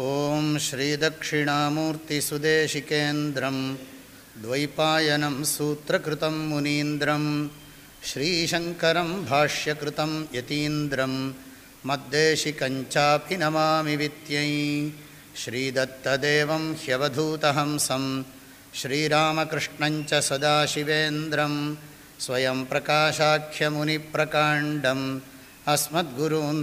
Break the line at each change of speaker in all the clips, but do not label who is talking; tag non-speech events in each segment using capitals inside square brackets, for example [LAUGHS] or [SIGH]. ॐ श्रीदक्षिणामूर्तिसुदेशिकेन्द्रं द्वैपायनं सूत्रकृतं मुनीन्द्रं श्रीशङ्करं भाष्यकृतं यतीन्द्रं मद्देशिकञ्चाभिनमामि वित्यै श्रीदत्तदेवं ஹியதூத்தம் श्रीरामकृष्णञ्च सदाशिवेन्द्रं स्वयं प्रकाशाख्यमुनिप्रकाण्डम् अस्मद्गुरून्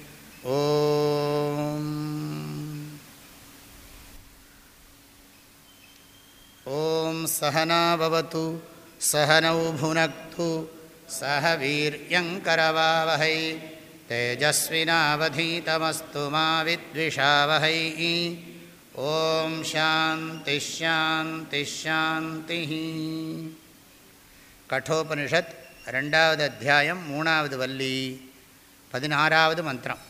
ॐ सहना भवतु सहनौ भुनक्तु सहवीर्यङ्करवावहै तेजस्विनावधितमस्तु माविद्विषावहै ॐ शान्ति शान्तिशान्तिः कठोपनिषत्
रण्डावदध्यायं मूणावद्वल्ली पदिनारावद् मन्त्रम्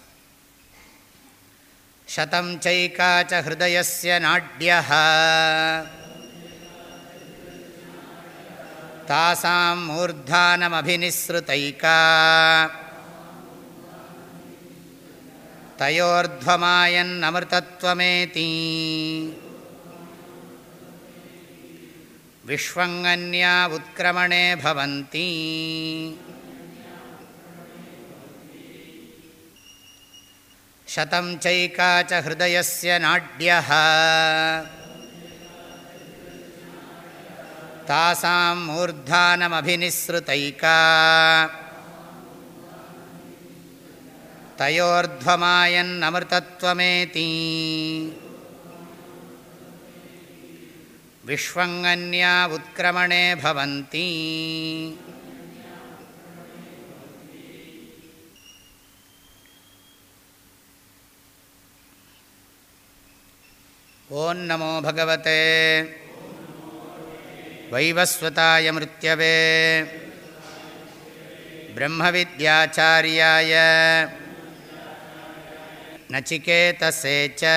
शतं चैका च हृदयस्य नाड्यः तासां मूर्धानमभिनिःसृतैका तयोर्ध्वमायन्नमृतत्वमेति विष्वङ्गन्यावुत्क्रमणे भवन्ति शतं चैका च हृदयस्य नाड्यः तासां मूर्धानमभिनिःसृतैका तयोर्ध्वमायन्नमृतत्वमेति உத்கிரமணே भवन्ति ॐ नमो भगवते वैवस्वताय मृत्यवे ब्रह्मविद्याचार्याय नचिकेतसे च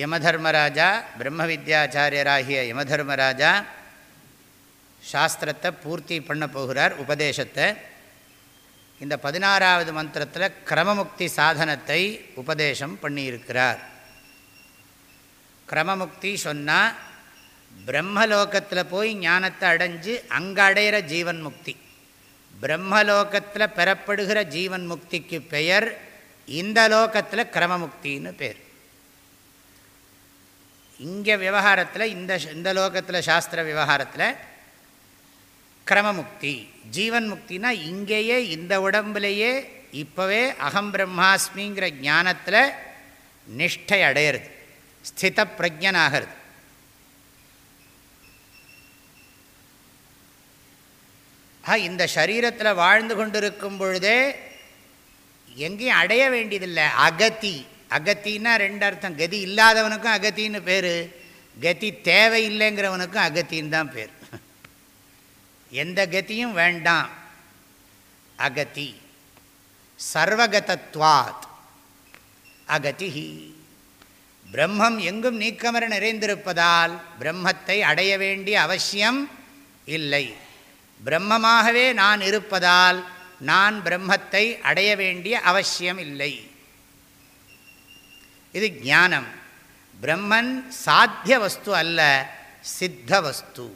யமதர்மராஜா பிரம்ம வித்யாச்சாரியராகிய யமதர்மராஜா சாஸ்திரத்தை பூர்த்தி பண்ண போகிறார் உபதேசத்தை இந்த பதினாறாவது மந்திரத்தில் கிரமமுக்தி சாதனத்தை உபதேசம் பண்ணியிருக்கிறார் கிரமமுக்தி சொன்னால் பிரம்மலோகத்தில் போய் ஞானத்தை அடைஞ்சு அங்கே அடையிற ஜீவன் முக்தி பிரம்மலோகத்தில் பெறப்படுகிற ஜீவன் முக்திக்கு பெயர் இந்த லோகத்தில் கிரமமுக்தின்னு பேர் இங்கே விவகாரத்தில் இந்த இந்த லோகத்தில் சாஸ்திர விவகாரத்தில் கிரமமுக்தி ஜீவன் முக்தினா இங்கேயே இந்த உடம்புலேயே இப்போவே அகம் பிரம்மாஸ்மிங்கிற ஞானத்தில் நிஷ்டை அடையிறது ஸ்தித பிரஜனாகிறது இந்த சரீரத்தில் வாழ்ந்து கொண்டிருக்கும் பொழுதே எங்கேயும் அடைய வேண்டியதில்லை அகதி அகத்தின்னா ரெண்டு அர்த்தம் கதி இல்லாதவனுக்கும் அகத்தின்னு பேர் கதி தேவையில்லைங்கிறவனுக்கும் அகத்தின்னு தான் பேர் எந்த கதியும் வேண்டாம் அகதி சர்வகதத்வாத் அகதிஹி பிரம்மம் எங்கும் நீக்கமர நிறைந்திருப்பதால் பிரம்மத்தை அடைய வேண்டிய அவசியம் இல்லை பிரம்மமாகவே நான் இருப்பதால் நான் பிரம்மத்தை அடைய வேண்டிய அவசியம் இல்லை இது ஞானம் பிரம்மன் சாத்திய வஸ்து அல்ல சித்த வஸ்து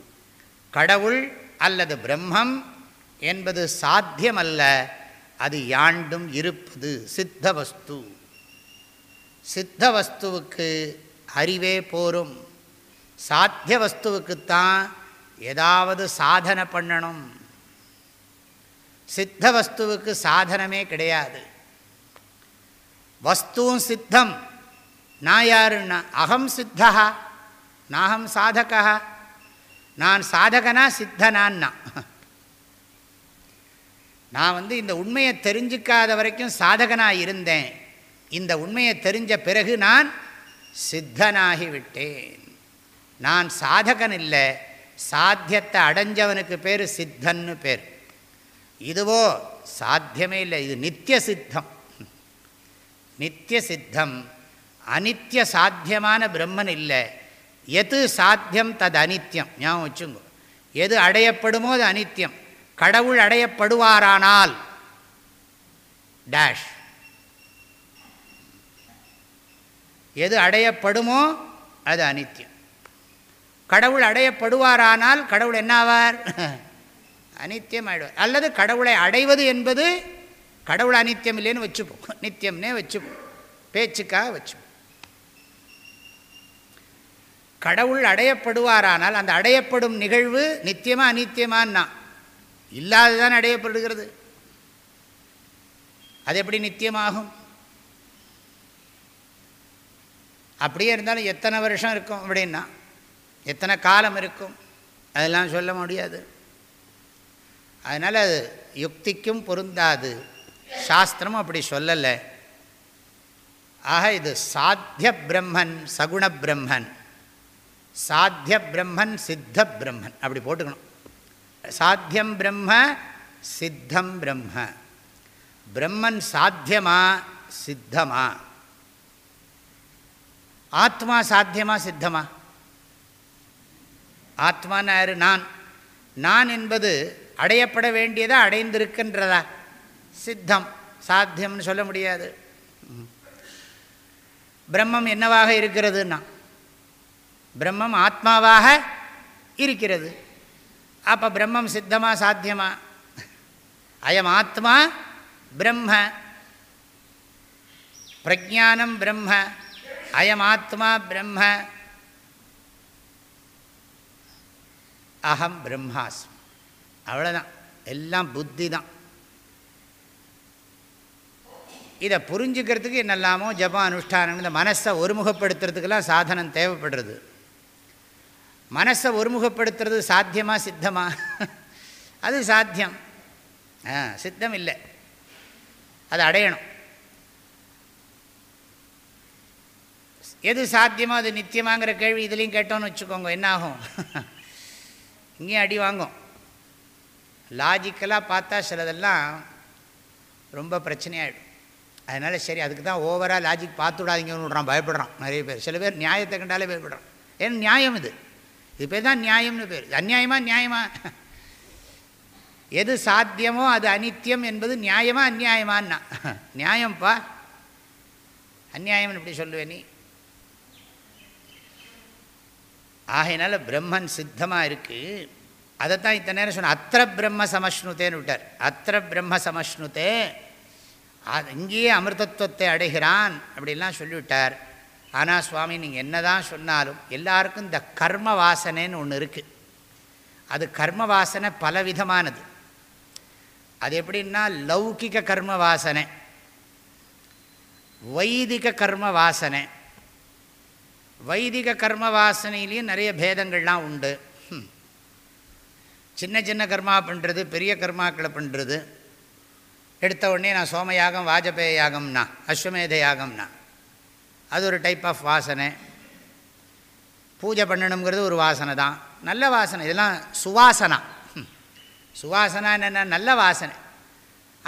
கடவுள் அல்லது பிரம்மம் என்பது சாத்தியமல்ல அது யாண்டும் இருப்பது சித்த வஸ்து சித்த வஸ்துவுக்கு அறிவே போரும் சாத்திய வஸ்துவுக்குத்தான் ஏதாவது சாதனை பண்ணணும் சித்த வஸ்துவுக்கு சாதனமே கிடையாது வஸ்துவும் சித்தம் நான் யாருன்னா அகம் சித்தகா நாகம் சாதகா நான் சாதகனா சித்தனான்னா நான் வந்து இந்த உண்மையை தெரிஞ்சிக்காத வரைக்கும் சாதகனாக இருந்தேன் இந்த உண்மையை தெரிஞ்ச பிறகு நான் சித்தனாகிவிட்டேன் நான் சாதகன் இல்லை சாத்தியத்தை அடைஞ்சவனுக்கு பேர் சித்தன்னு பேர் இதுவோ சாத்தியமே இல்லை இது நித்திய சித்தம் நித்திய சித்தம் அனித்திய சாத்தியமான பிரம்மன் இல்லை எது சாத்தியம் தது அனித்யம் ஞாபகம் வச்சுங்க எது அடையப்படுமோ அது அனித்யம் கடவுள் அடையப்படுவாரானால் டேஷ் எது அடையப்படுமோ அது அனித்யம் கடவுள் அடையப்படுவாரானால் கடவுள் என்னாவார் [LAUGHS] அனித்தியம் ஆயிடுவார் அல்லது கடவுளை அடைவது என்பது கடவுள் அனித்தியம் இல்லைன்னு வச்சுப்போம் நித்தியம்னே வச்சுப்போம் பேச்சுக்காக வச்சுப்போம் கடவுள் அடையப்படுவாரானால் அந்த அடையப்படும் நிகழ்வு நித்தியமாக அநித்தியமான்னா தான் அடையப்படுகிறது அது எப்படி நித்தியமாகும் அப்படியே இருந்தாலும் எத்தனை வருஷம் இருக்கும் அப்படின்னா எத்தனை காலம் இருக்கும் அதெல்லாம் சொல்ல முடியாது அதனால் அது யுக்திக்கும் பொருந்தாது சாஸ்திரமும் அப்படி சொல்லலை ஆக இது சாத்திய பிரம்மன் சகுண பிரம்மன் சாத்திய பிரம்மன் சித்த பிரம்மன் அப்படி போட்டுக்கணும் சாத்தியம் பிரம்ம சித்தம் பிரம்ம பிரம்மன் சாத்தியமா சித்தமா ஆத்மா சாத்தியமா சித்தமா ஆத்மான நான் நான் என்பது அடையப்பட வேண்டியதா அடைந்திருக்கின்றதா சித்தம் சாத்தியம்னு சொல்ல முடியாது பிரம்மம் என்னவாக இருக்கிறதுன்னா பிரம்மம் ஆத்மாவாக இருக்கிறது அப்போ பிரம்மம் சித்தமாக சாத்தியமா அயம் ஆத்மா பிரம்ம பிரஜானம் பிரம்ம அயம் ஆத்மா பிரம்ம அகம் பிரம்மாஸ்மி அவ்வளோதான் எல்லாம் புத்தி தான் இதை புரிஞ்சுக்கிறதுக்கு என்னெல்லாமோ ஜபம் அனுஷ்டானம் இந்த மனசை ஒருமுகப்படுத்துறதுக்கெல்லாம் சாதனம் தேவைப்படுறது மனசை ஒருமுகப்படுத்துறது சாத்தியமாக சித்தமா அது சாத்தியம் சித்தம் இல்லை அது அடையணும் எது சாத்தியமோ அது நித்தியமாகங்கிற கேள்வி இதுலேயும் கேட்டோன்னு வச்சுக்கோங்க என்னாகும் இங்கேயும் அடி வாங்கும் லாஜிக்கலாக பார்த்தா சிலதெல்லாம் ரொம்ப பிரச்சனையாகிடும் அதனால் சரி அதுக்கு தான் ஓவராக லாஜிக் பார்த்து விடாதீங்கன்னு விட்றான் பயப்படுறான் நிறைய பேர் சில பேர் நியாயத்தை கண்டாலே பயப்படுறான் ஏன்னா நியாயம் இது இது பேர் தான் நியாயம்னு பேர் அந்நியாயமா நியாயமா எது சாத்தியமோ அது அனித்தியம் என்பது நியாயமா அந்நியாயமான்னா நியாயம்ப்பா அந்நியாயம்னு இப்படி சொல்லுவேன் நீ ஆகையினால பிரம்மன் சித்தமாக இருக்குது அதைத்தான் இத்தனை நேரம் சொன்ன அத்திர பிரம்ம சமஷ்ணுதேன்னு விட்டார் அத்திர பிரம்ம சமஷ்ணுதே அது இங்கேயே அமிர்தத்துவத்தை அடைகிறான் அப்படிலாம் சொல்லிவிட்டார் ஆனால் சுவாமி நீங்கள் என்ன தான் சொன்னாலும் எல்லாருக்கும் இந்த கர்ம வாசனைன்னு ஒன்று இருக்குது அது கர்ம வாசனை பலவிதமானது அது எப்படின்னா லௌகிக கர்ம வாசனை வைதிக கர்ம வாசனை வைதிக கர்ம வாசனையிலையும் நிறைய பேதங்கள்லாம் உண்டு சின்ன சின்ன கர்மா பண்ணுறது பெரிய கர்மாக்களை பண்ணுறது எடுத்த உடனே நான் சோமயாகம் வாஜபேய யாகம்னா அஸ்வமேத யாகம்னா அது ஒரு டைப் ஆஃப் வாசனை பூஜை பண்ணணுங்கிறது ஒரு வாசனை தான் நல்ல வாசனை இதெல்லாம் சுவாசனா சுவாசனா என்னென்னா நல்ல வாசனை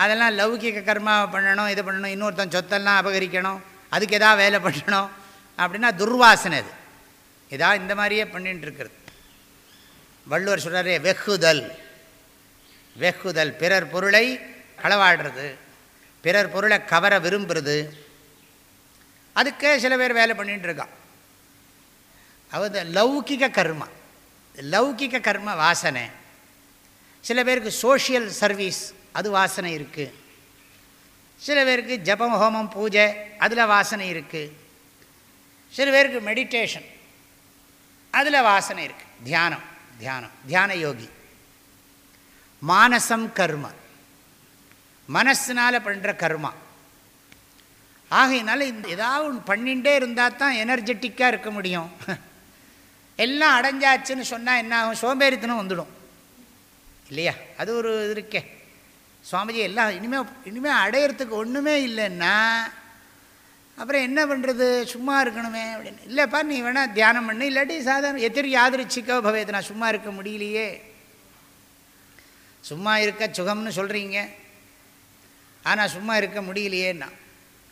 அதெல்லாம் லௌகிக கர்மா பண்ணணும் இது பண்ணணும் இன்னொருத்தன் சொத்தெல்லாம் அபகரிக்கணும் அதுக்கு எதாவது வேலை பண்ணணும் அப்படின்னா துர்வாசனை அது ஏதா இந்த மாதிரியே பண்ணிட்டுருக்கிறது வள்ளுவர் சொல்கிறாரே வெகுதல் வெகுதல் பிறர் பொருளை களவாடுறது பிறர் பொருளை கவர விரும்புகிறது அதுக்கே சில பேர் வேலை பண்ணிகிட்டு இருக்கான் அது லௌகிக கர்மா லௌகிக கர்ம வாசனை சில பேருக்கு சோஷியல் சர்வீஸ் அது வாசனை இருக்குது சில பேருக்கு ஜபம் ஹோமம் பூஜை அதில் வாசனை இருக்குது சில பேருக்கு மெடிடேஷன் அதில் வாசனை இருக்குது தியானம் தியானம் தியான யோகி மானசம் கர்ம மனசினால் பண்ணுற கர்மா ஆகையினால இந்த ஏதாவது ஒன்று பண்ணிகிட்டே இருந்தால் தான் எனர்ஜெட்டிக்காக இருக்க முடியும் [LAUGHS] எல்லாம் அடைஞ்சாச்சுன்னு சொன்னால் என்ன ஆகும் சோம்பேறித்தனம் வந்துடும் இல்லையா அது ஒரு இது இருக்கே சுவாமிஜி எல்லாம் இனிமேல் இனிமேல் அடையிறதுக்கு ஒன்றுமே இல்லைன்னா அப்புறம் என்ன பண்ணுறது சும்மா இருக்கணுமே அப்படின்னு இல்லைப்பா நீ வேணால் தியானம் பண்ணு இல்லாட்டி சாதாரண எத்திரி யாதிருச்சிக்கோ பவேது நான் சும்மா இருக்க முடியலையே சும்மா இருக்க சுகம்னு சொல்கிறீங்க ஆனால் சும்மா இருக்க முடியலையேன்னா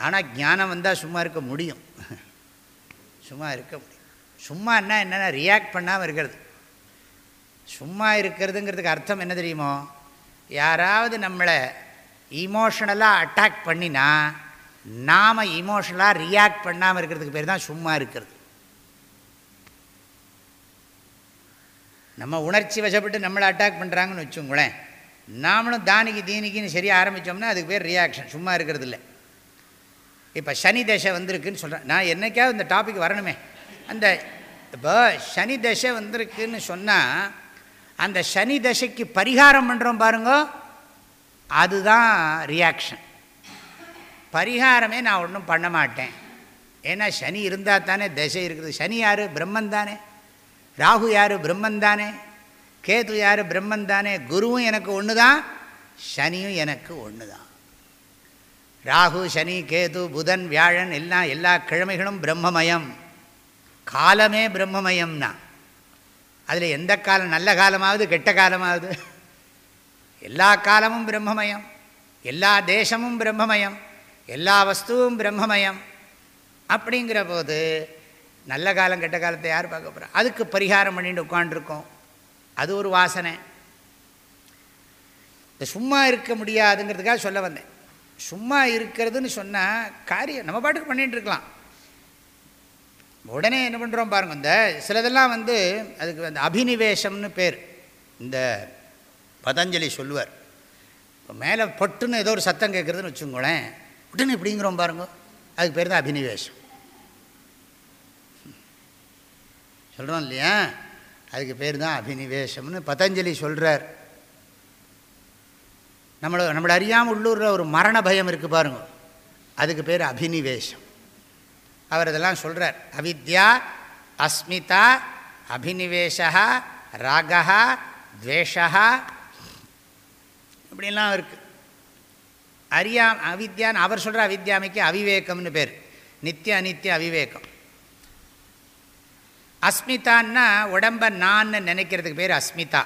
ஆனால் ஞானம் வந்தால் சும்மா இருக்க முடியும் சும்மா இருக்க முடியும் என்ன என்னென்னா ரியாக்ட் பண்ணாமல் இருக்கிறது சும்மா இருக்கிறதுங்கிறதுக்கு அர்த்தம் என்ன தெரியுமோ யாராவது நம்மளை இமோஷனலாக அட்டாக் பண்ணினா நாம் இமோஷனலாக ரியாக்ட் பண்ணாமல் இருக்கிறதுக்கு பேர் தான் சும்மா இருக்கிறது நம்ம உணர்ச்சி வசப்பட்டு நம்மளை அட்டாக் பண்ணுறாங்கன்னு வச்சுங்களேன் நாமளும் தானிக்கு தீனிக்குன்னு சரியாக ஆரம்பித்தோம்னா அதுக்கு பேர் ரியாக்ஷன் சும்மா இருக்கிறது இல்லை இப்போ சனி தசை வந்திருக்குன்னு சொல்கிறேன் நான் என்றைக்காவது இந்த டாபிக் வரணுமே அந்த இப்போ சனி தசை வந்திருக்குன்னு சொன்னால் அந்த சனி தசைக்கு பரிகாரம் பண்ணுறோம் பாருங்க அதுதான் ரியாக்ஷன் பரிகாரமே நான் ஒன்றும் பண்ண மாட்டேன் ஏன்னா சனி இருந்தால் தானே தசை இருக்குது சனி யார் பிரம்மன் தானே ராகு யார் பிரம்மன் தானே கேது யார் பிரம்மன் தானே குருவும் எனக்கு ஒன்று தான் சனியும் எனக்கு ஒன்று தான் ராகு சனி கேது புதன் வியாழன் எல்லாம் எல்லா கிழமைகளும் பிரம்மமயம் காலமே பிரம்மமயம்னா அதில் எந்த காலம் நல்ல காலமாவது கெட்ட காலமாவது எல்லா காலமும் பிரம்மமயம் எல்லா தேசமும் பிரம்மமயம் எல்லா வஸ்துவும் பிரம்மமயம் அப்படிங்கிற போது நல்ல காலம் கெட்ட காலத்தை யார் பார்க்க போகிறா அதுக்கு பரிகாரம் பண்ணிட்டு உட்காண்டிருக்கோம் அது ஒரு வாசனை சும்மா இருக்க முடியாதுங்கிறதுக்காக சொல்ல வந்தேன் சும்மா இருக்கிறதுன்னு சொன்னால் காரியம் நம்ம பாட்டுக்கு பண்ணிகிட்டு இருக்கலாம் உடனே என்ன பண்ணுறோம் பாருங்கள் இந்த சிலதெல்லாம் வந்து அதுக்கு அந்த அபினிவேஷம்னு பேர் இந்த பதஞ்சலி சொல்லுவார் இப்போ மேலே பட்டுன்னு ஏதோ ஒரு சத்தம் கேட்குறதுன்னு வச்சுக்கோங்களேன் உடனே இப்படிங்கிறோம் பாருங்க அதுக்கு பேர் தான் அபினிவேஷம் சொல்கிறோம் இல்லையா அதுக்கு பேர் தான் அபினிவேஷம்னு பதஞ்சலி சொல்கிறார் நம்மளை நம்மளை அறியாமல் உள்ளூரில் ஒரு மரண பயம் இருக்குது பாருங்க அதுக்கு பேர் அபினிவேஷம் அவர் இதெல்லாம் சொல்கிறார் அவித்யா அஸ்மிதா அபினிவேஷா ராகா துவேஷா இப்படிலாம் இருக்குது அறியா அவித்யான்னு அவர் சொல்கிற அவித்யாமைக்கு அவிவேகம்னு பேர் நித்திய அநித்திய அவிவேகம் அஸ்மிதான்னா உடம்பை நான் நினைக்கிறதுக்கு பேர் அஸ்மிதா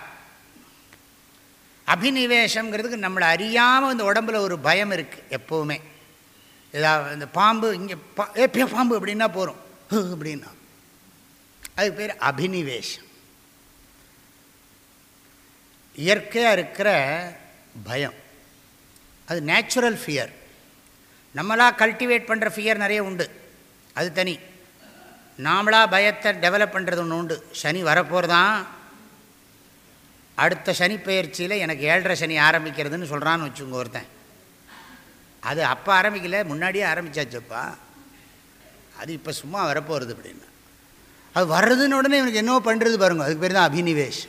அபினிவேஷங்கிறதுக்கு நம்மளை அறியாமல் இந்த உடம்பில் ஒரு பயம் இருக்குது எப்போவுமே ஏதாவது இந்த பாம்பு இங்கே பா ஏ பாம்பு அப்படின்னா போகிறோம் அப்படின்னா அதுக்கு பேர் அபினிவேஷம் இயற்கையாக இருக்கிற பயம் அது நேச்சுரல் ஃபியர் நம்மளாக கல்டிவேட் பண்ணுற ஃபியர் நிறைய உண்டு அது தனி நாமளாக பயத்தை டெவலப் பண்ணுறது ஒன்று உண்டு சனி வரப்போகிறதான் அடுத்த சனி பயிற்சியில் எனக்கு ஏழரை சனி ஆரம்பிக்கிறதுன்னு சொல்கிறான்னு வச்சுங்க ஒருத்தன் அது அப்போ ஆரம்பிக்கல முன்னாடியே ஆரம்பித்தாச்சப்பா அது இப்போ சும்மா வரப்போகிறது அப்படின்னு அது வர்றதுன்னு உடனே இவனுக்கு என்னவோ பண்ணுறது பாருங்க அதுக்கு பேர் தான் அபினிவேஷ்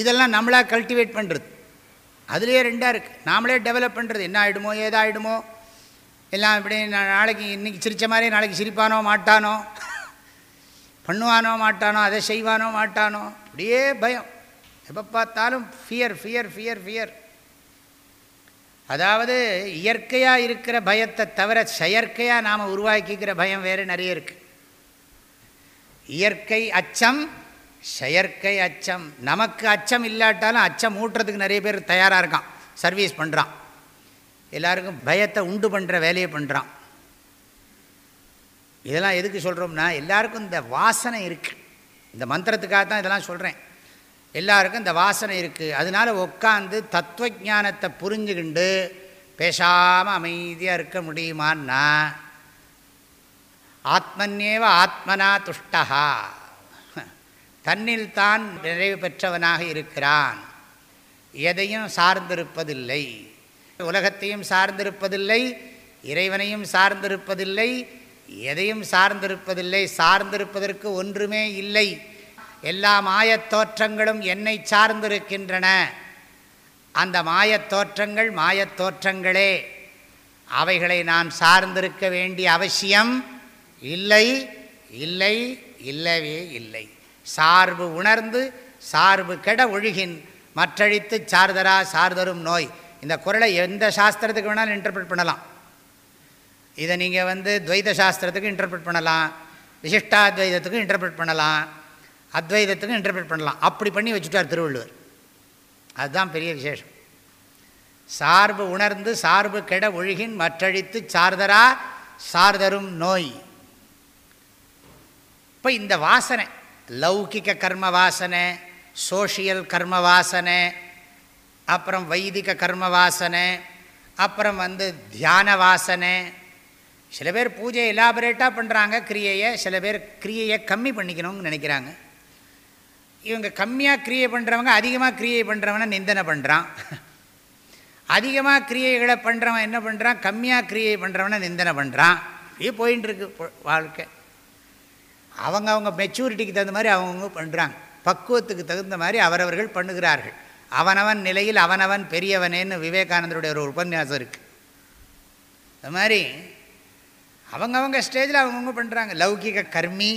இதெல்லாம் நம்மளாக கல்டிவேட் பண்ணுறது அதுலேயே ரெண்டாக இருக்குது நாமளே டெவலப் பண்ணுறது என்ன ஆகிடுமோ ஏதாகிடுமோ எல்லாம் இப்படி நாளைக்கு இன்றைக்கி சிரித்த மாதிரி நாளைக்கு சிரிப்பானோ மாட்டானோ பண்ணுவானோ மாட்டானோ அதை செய்வானோ மாட்டானோ அப்படியே பயம் எப்போ பார்த்தாலும் ஃபியர் ஃபியர் ஃபியர் ஃபியர் அதாவது இயற்கையாக இருக்கிற பயத்தை தவிர செயற்கையாக நாம் உருவாக்கிக்கிற பயம் வேறு நிறைய இருக்குது இயற்கை அச்சம் செயற்கை அச்சம் நமக்கு அச்சம் இல்லாட்டாலும் அச்சம் ஊட்டுறதுக்கு நிறைய பேர் தயாராக இருக்கான் சர்வீஸ் பண்ணுறான் எல்லாருக்கும் பயத்தை உண்டு பண்ணுற வேலையை பண்ணுறான் இதெல்லாம் எதுக்கு சொல்கிறோம்னா எல்லாருக்கும் இந்த வாசனை இருக்குது இந்த மந்திரத்துக்காக தான் இதெல்லாம் சொல்கிறேன் எல்லாருக்கும் இந்த வாசனை இருக்குது அதனால் உட்காந்து தத்துவ ஜானத்தை புரிஞ்சுக்கிண்டு பேசாமல் அமைதியாக இருக்க முடியுமான்னா ஆத்மன்யேவ ஆத்மனா துஷ்டா தன்னில் தான் நிறைவு பெற்றவனாக இருக்கிறான் எதையும் சார்ந்திருப்பதில்லை உலகத்தையும் சார்ந்திருப்பதில்லை இறைவனையும் சார்ந்திருப்பதில்லை எதையும் சார்ந்திருப்பதில்லை சார்ந்திருப்பதற்கு ஒன்றுமே இல்லை எல்லா மாயத் தோற்றங்களும் என்னை சார்ந்திருக்கின்றன அந்த மாயத் தோற்றங்கள் மாயத் தோற்றங்களே அவைகளை நான் சார்ந்திருக்க வேண்டிய அவசியம் இல்லை இல்லை இல்லவே இல்லை சார்பு உணர்ந்து சார்பு கெட ஒழுகின் மற்றழித்து சார்தரா சார்தரும் நோய் இந்த குரலை எந்த சாஸ்திரத்துக்கு வேணாலும் இன்டர்பிரட் பண்ணலாம் இதை நீங்கள் வந்து துவைத சாஸ்திரத்துக்கு இன்டர்பிரட் பண்ணலாம் விசிஷ்டாத்வைதத்துக்கு இன்டர்பிரட் பண்ணலாம் அத்வைதத்துக்கு இன்டர்பிரேட் பண்ணலாம் அப்படி பண்ணி வச்சுட்டார் திருவள்ளுவர் அதுதான் பெரிய விசேஷம் சார்பு உணர்ந்து சார்பு கெட ஒழுகின் மற்றழித்து சார்தரா சார்தரும் நோய் இப்போ இந்த வாசனை லௌகிக கர்ம வாசனை சோஷியல் கர்ம வாசனை அப்புறம் வைதிக கர்ம வாசனை அப்புறம் வந்து தியான வாசனை சில பேர் பூஜையை எலாபரேட்டாக பண்ணுறாங்க கிரியையை சில பேர் கிரியையை கம்மி பண்ணிக்கணும்னு நினைக்கிறாங்க இவங்க கம்மியாக கிரியை பண்ணுறவங்க அதிகமாக கிரியை பண்ணுறவனை நிந்தனை பண்ணுறான் அதிகமாக கிரியைகளை பண்ணுறவன் என்ன பண்ணுறான் கம்மியாக கிரியை பண்ணுறவனை நிந்தனை பண்ணுறான் இப்படியே போயின்ட்டுருக்கு வாழ்க்கை அவங்க அவங்க மெச்சூரிட்டிக்கு தகுந்த மாதிரி அவங்கவுங்க பண்ணுறாங்க பக்குவத்துக்கு தகுந்த மாதிரி அவரவர்கள் பண்ணுகிறார்கள் அவனவன் நிலையில் அவனவன் பெரியவனேன்னு விவேகானந்தருடைய ஒரு உபன்யாசம் இருக்குது அது மாதிரி அவங்கவங்க ஸ்டேஜில் அவங்கவுங்க பண்ணுறாங்க லௌகிக கர்மி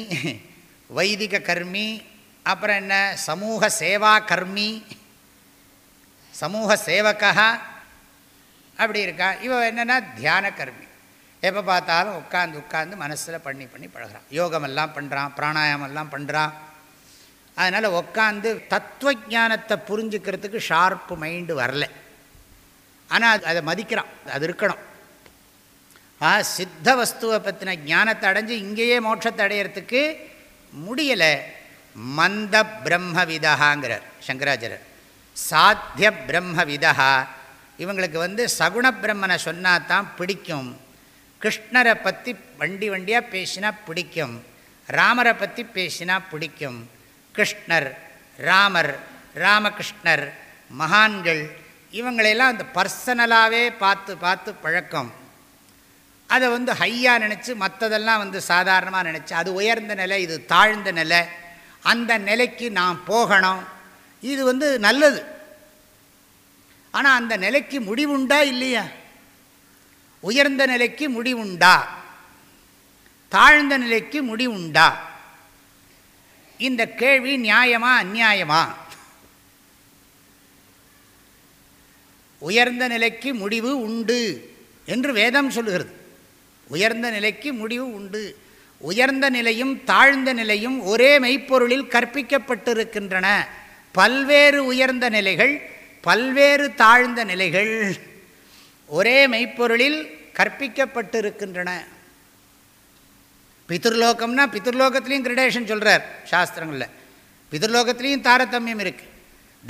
வைதிக கர்மி அப்புறம் என்ன சமூக சேவா கர்மி சமூக சேவகா அப்படி இருக்கா இவ என்னென்னா தியான கர்மி எப்போ பார்த்தாலும் உட்காந்து உட்காந்து மனசில் பண்ணி பண்ணி பழகிறான் யோகமெல்லாம் பண்ணுறான் பிராணாயாமெல்லாம் பண்ணுறான் அதனால் உட்காந்து தத்துவ ஜானத்தை புரிஞ்சுக்கிறதுக்கு ஷார்ப்பு மைண்டு வரல ஆனால் அதை மதிக்கிறான் அது இருக்கணும் ஆ சித்த வஸ்துவை பற்றின ஞானத்தை அடைஞ்சு இங்கேயே மோட்சத்தை அடையிறதுக்கு முடியலை மந்த பிரம்ம விதகாங்கிறார் சங்கராச்சாரர் சாத்திய பிரம்ம விதகா இவங்களுக்கு வந்து சகுண பிரம்மனை சொன்னால் தான் பிடிக்கும் கிருஷ்ணரை பற்றி வண்டி வண்டியாக பேசினா பிடிக்கும் ராமரை பற்றி பேசினா பிடிக்கும் கிருஷ்ணர் ராமர் ராமகிருஷ்ணர் மகான்கள் இவங்களையெல்லாம் அந்த பர்சனலாகவே பார்த்து பார்த்து பழக்கம் அதை வந்து ஹையாக நினச்சி மற்றதெல்லாம் வந்து சாதாரணமாக நினச்சி அது உயர்ந்த நிலை இது தாழ்ந்த நிலை அந்த நிலைக்கு நாம் போகணும் இது வந்து நல்லது ஆனால் அந்த நிலைக்கு முடிவுண்டா இல்லையா உயர்ந்த நிலைக்கு முடிவுண்டா தாழ்ந்த நிலைக்கு முடிவுண்டா இந்த கேள்வி நியாயமா அந்நியாயமா உயர்ந்த நிலைக்கு முடிவு உண்டு என்று வேதம் சொல்லுகிறது உயர்ந்த நிலைக்கு முடிவு உண்டு உயர்ந்த நிலையும் தாழ்ந்த நிலையும் ஒரே மெய்ப்பொருளில் கற்பிக்கப்பட்டிருக்கின்றன பல்வேறு உயர்ந்த நிலைகள் பல்வேறு தாழ்ந்த நிலைகள் ஒரே மெய்ப்பொருளில் கற்பிக்கப்பட்டிருக்கின்றன பித்ருலோகம்னா பித்ருலோகத்திலையும் கிரடேஷன் சொல்கிறார் சாஸ்திரங்களில் பித்ருலோகத்துலேயும் தாரதமியம் இருக்குது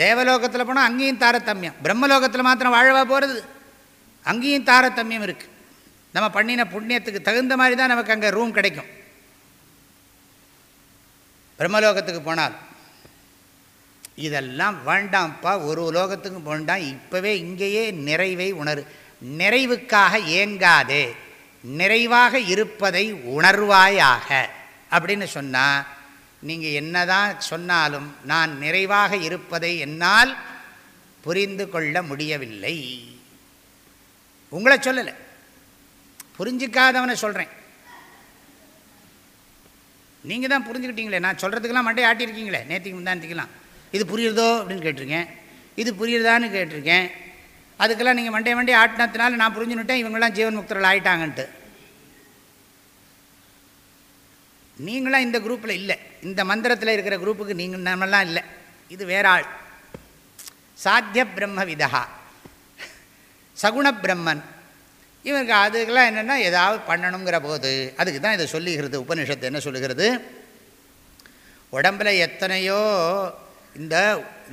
தேவலோகத்தில் போனால் அங்கேயும் தாரதமியம் பிரம்மலோகத்தில் மாத்திரம் வாழவா போகிறது அங்கேயும் தாரதமியம் இருக்குது நம்ம பண்ணின புண்ணியத்துக்கு தகுந்த மாதிரி தான் நமக்கு அங்கே ரூம் கிடைக்கும் பிரம்மலோகத்துக்கு போனால் இதெல்லாம் வேண்டாம்ப்பா ஒரு லோகத்துக்கும் வேண்டாம் இப்போவே இங்கேயே நிறைவை உணரு நிறைவுக்காக ஏங்காதே நிறைவாக இருப்பதை உணர்வாயாக அப்படின்னு சொன்னால் நீங்கள் என்னதான் சொன்னாலும் நான் நிறைவாக இருப்பதை என்னால் புரிந்து கொள்ள முடியவில்லை உங்களை சொல்லலை புரிஞ்சிக்காதவனை சொல்கிறேன் நீங்கள் தான் புரிஞ்சுக்கிட்டீங்களே நான் சொல்கிறதுக்கெல்லாம் மட்டும் ஆட்டியிருக்கீங்களே நேற்றுக்கு முந்தானத்துக்கெல்லாம் இது புரியுறதோ அப்படின்னு கேட்டிருக்கேன் இது புரியுறதான்னு கேட்டிருக்கேன் அதுக்கெல்லாம் நீங்கள் மண்டே மண்டே ஆட்டினத்தினால நான் புரிஞ்சுன்னுட்டேன் இவங்களாம் ஜீவன் முக்தர்கள் ஆயிட்டாங்கன்ட்டு நீங்களாம் இந்த குரூப்பில் இல்லை இந்த மந்திரத்தில் இருக்கிற குரூப்புக்கு நீங்கள் நம்மளாம் இல்லை இது வேற ஆள் சாத்திய பிரம்ம விதா சகுண பிரம்மன் இவனுக்கு அதுக்கெல்லாம் என்னென்னா ஏதாவது பண்ணணுங்கிற போது அதுக்கு தான் இதை சொல்லுகிறது உபனிஷத்து என்ன சொல்லுகிறது உடம்பில் எத்தனையோ இந்த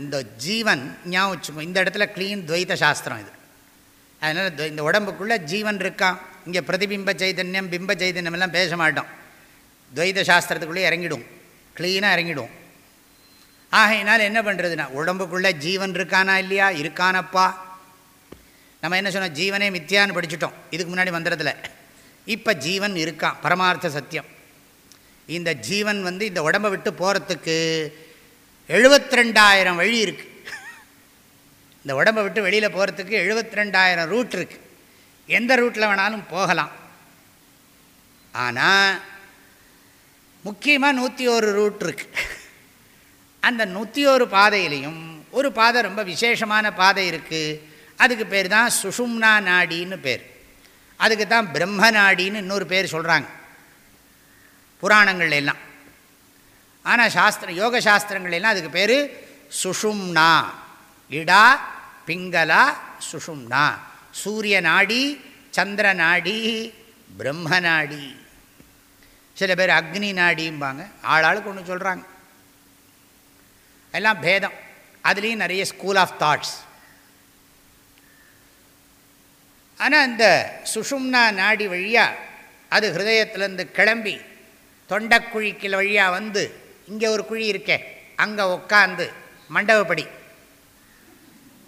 இந்த ஜீவன் ஞாபகம் வச்சுக்கோ இந்த இடத்துல க்ளீன் துவைத சாஸ்திரம் இது அதனால் இந்த உடம்புக்குள்ளே ஜீவன் இருக்கான் இங்கே பிரதிபிம்ப சைதன்யம் பிம்ப சைதன்யம் எல்லாம் பேச மாட்டோம் துவைத சாஸ்திரத்துக்குள்ளே இறங்கிடும் க்ளீனாக இறங்கிடும் ஆகையினால் என்ன பண்ணுறதுனா உடம்புக்குள்ளே ஜீவன் இருக்கானா இல்லையா இருக்கானப்பா நம்ம என்ன சொன்னோம் ஜீவனே மித்தியான்னு படிச்சுட்டோம் இதுக்கு முன்னாடி மந்திரத்தில் இப்போ ஜீவன் இருக்கான் பரமார்த்த சத்தியம் இந்த ஜீவன் வந்து இந்த உடம்பை விட்டு போகிறதுக்கு எழுபத்தி ரெண்டாயிரம் வழி இருக்குது இந்த உடம்பை விட்டு வெளியில் போகிறதுக்கு எழுபத்தி ரெண்டாயிரம் ரூட் இருக்குது எந்த ரூட்டில் வேணாலும் போகலாம் ஆனால் முக்கியமாக நூற்றி ஒரு ரூட் இருக்குது அந்த நூற்றி ஒரு பாதையிலையும் ஒரு பாதை ரொம்ப விசேஷமான பாதை இருக்குது அதுக்கு பேர் தான் சுஷும்னா நாடின்னு பேர் அதுக்கு தான் பிரம்ம நாடின்னு இன்னொரு பேர் சொல்கிறாங்க புராணங்கள் எல்லாம் ஆனால் சாஸ்திரம் யோக சாஸ்திரங்கள் எல்லாம் அதுக்கு பேர் சுஷும்னா இடா பிங்களா சுஷும்னா சூரிய நாடி சந்திர நாடி பிரம்ம நாடி சில பேர் அக்னி நாடிம்பாங்க ஆளாளுக்கு ஒன்று சொல்கிறாங்க எல்லாம் பேதம் அதுலேயும் நிறைய ஸ்கூல் ஆஃப் தாட்ஸ் ஆனால் அந்த சுஷும்னா நாடி வழியாக அது ஹிருதயத்திலேருந்து கிளம்பி தொண்டக்குழிக்கில் வழியாக வந்து இங்கே ஒரு குழி இருக்கே அங்கே உட்காந்து மண்டபப்படி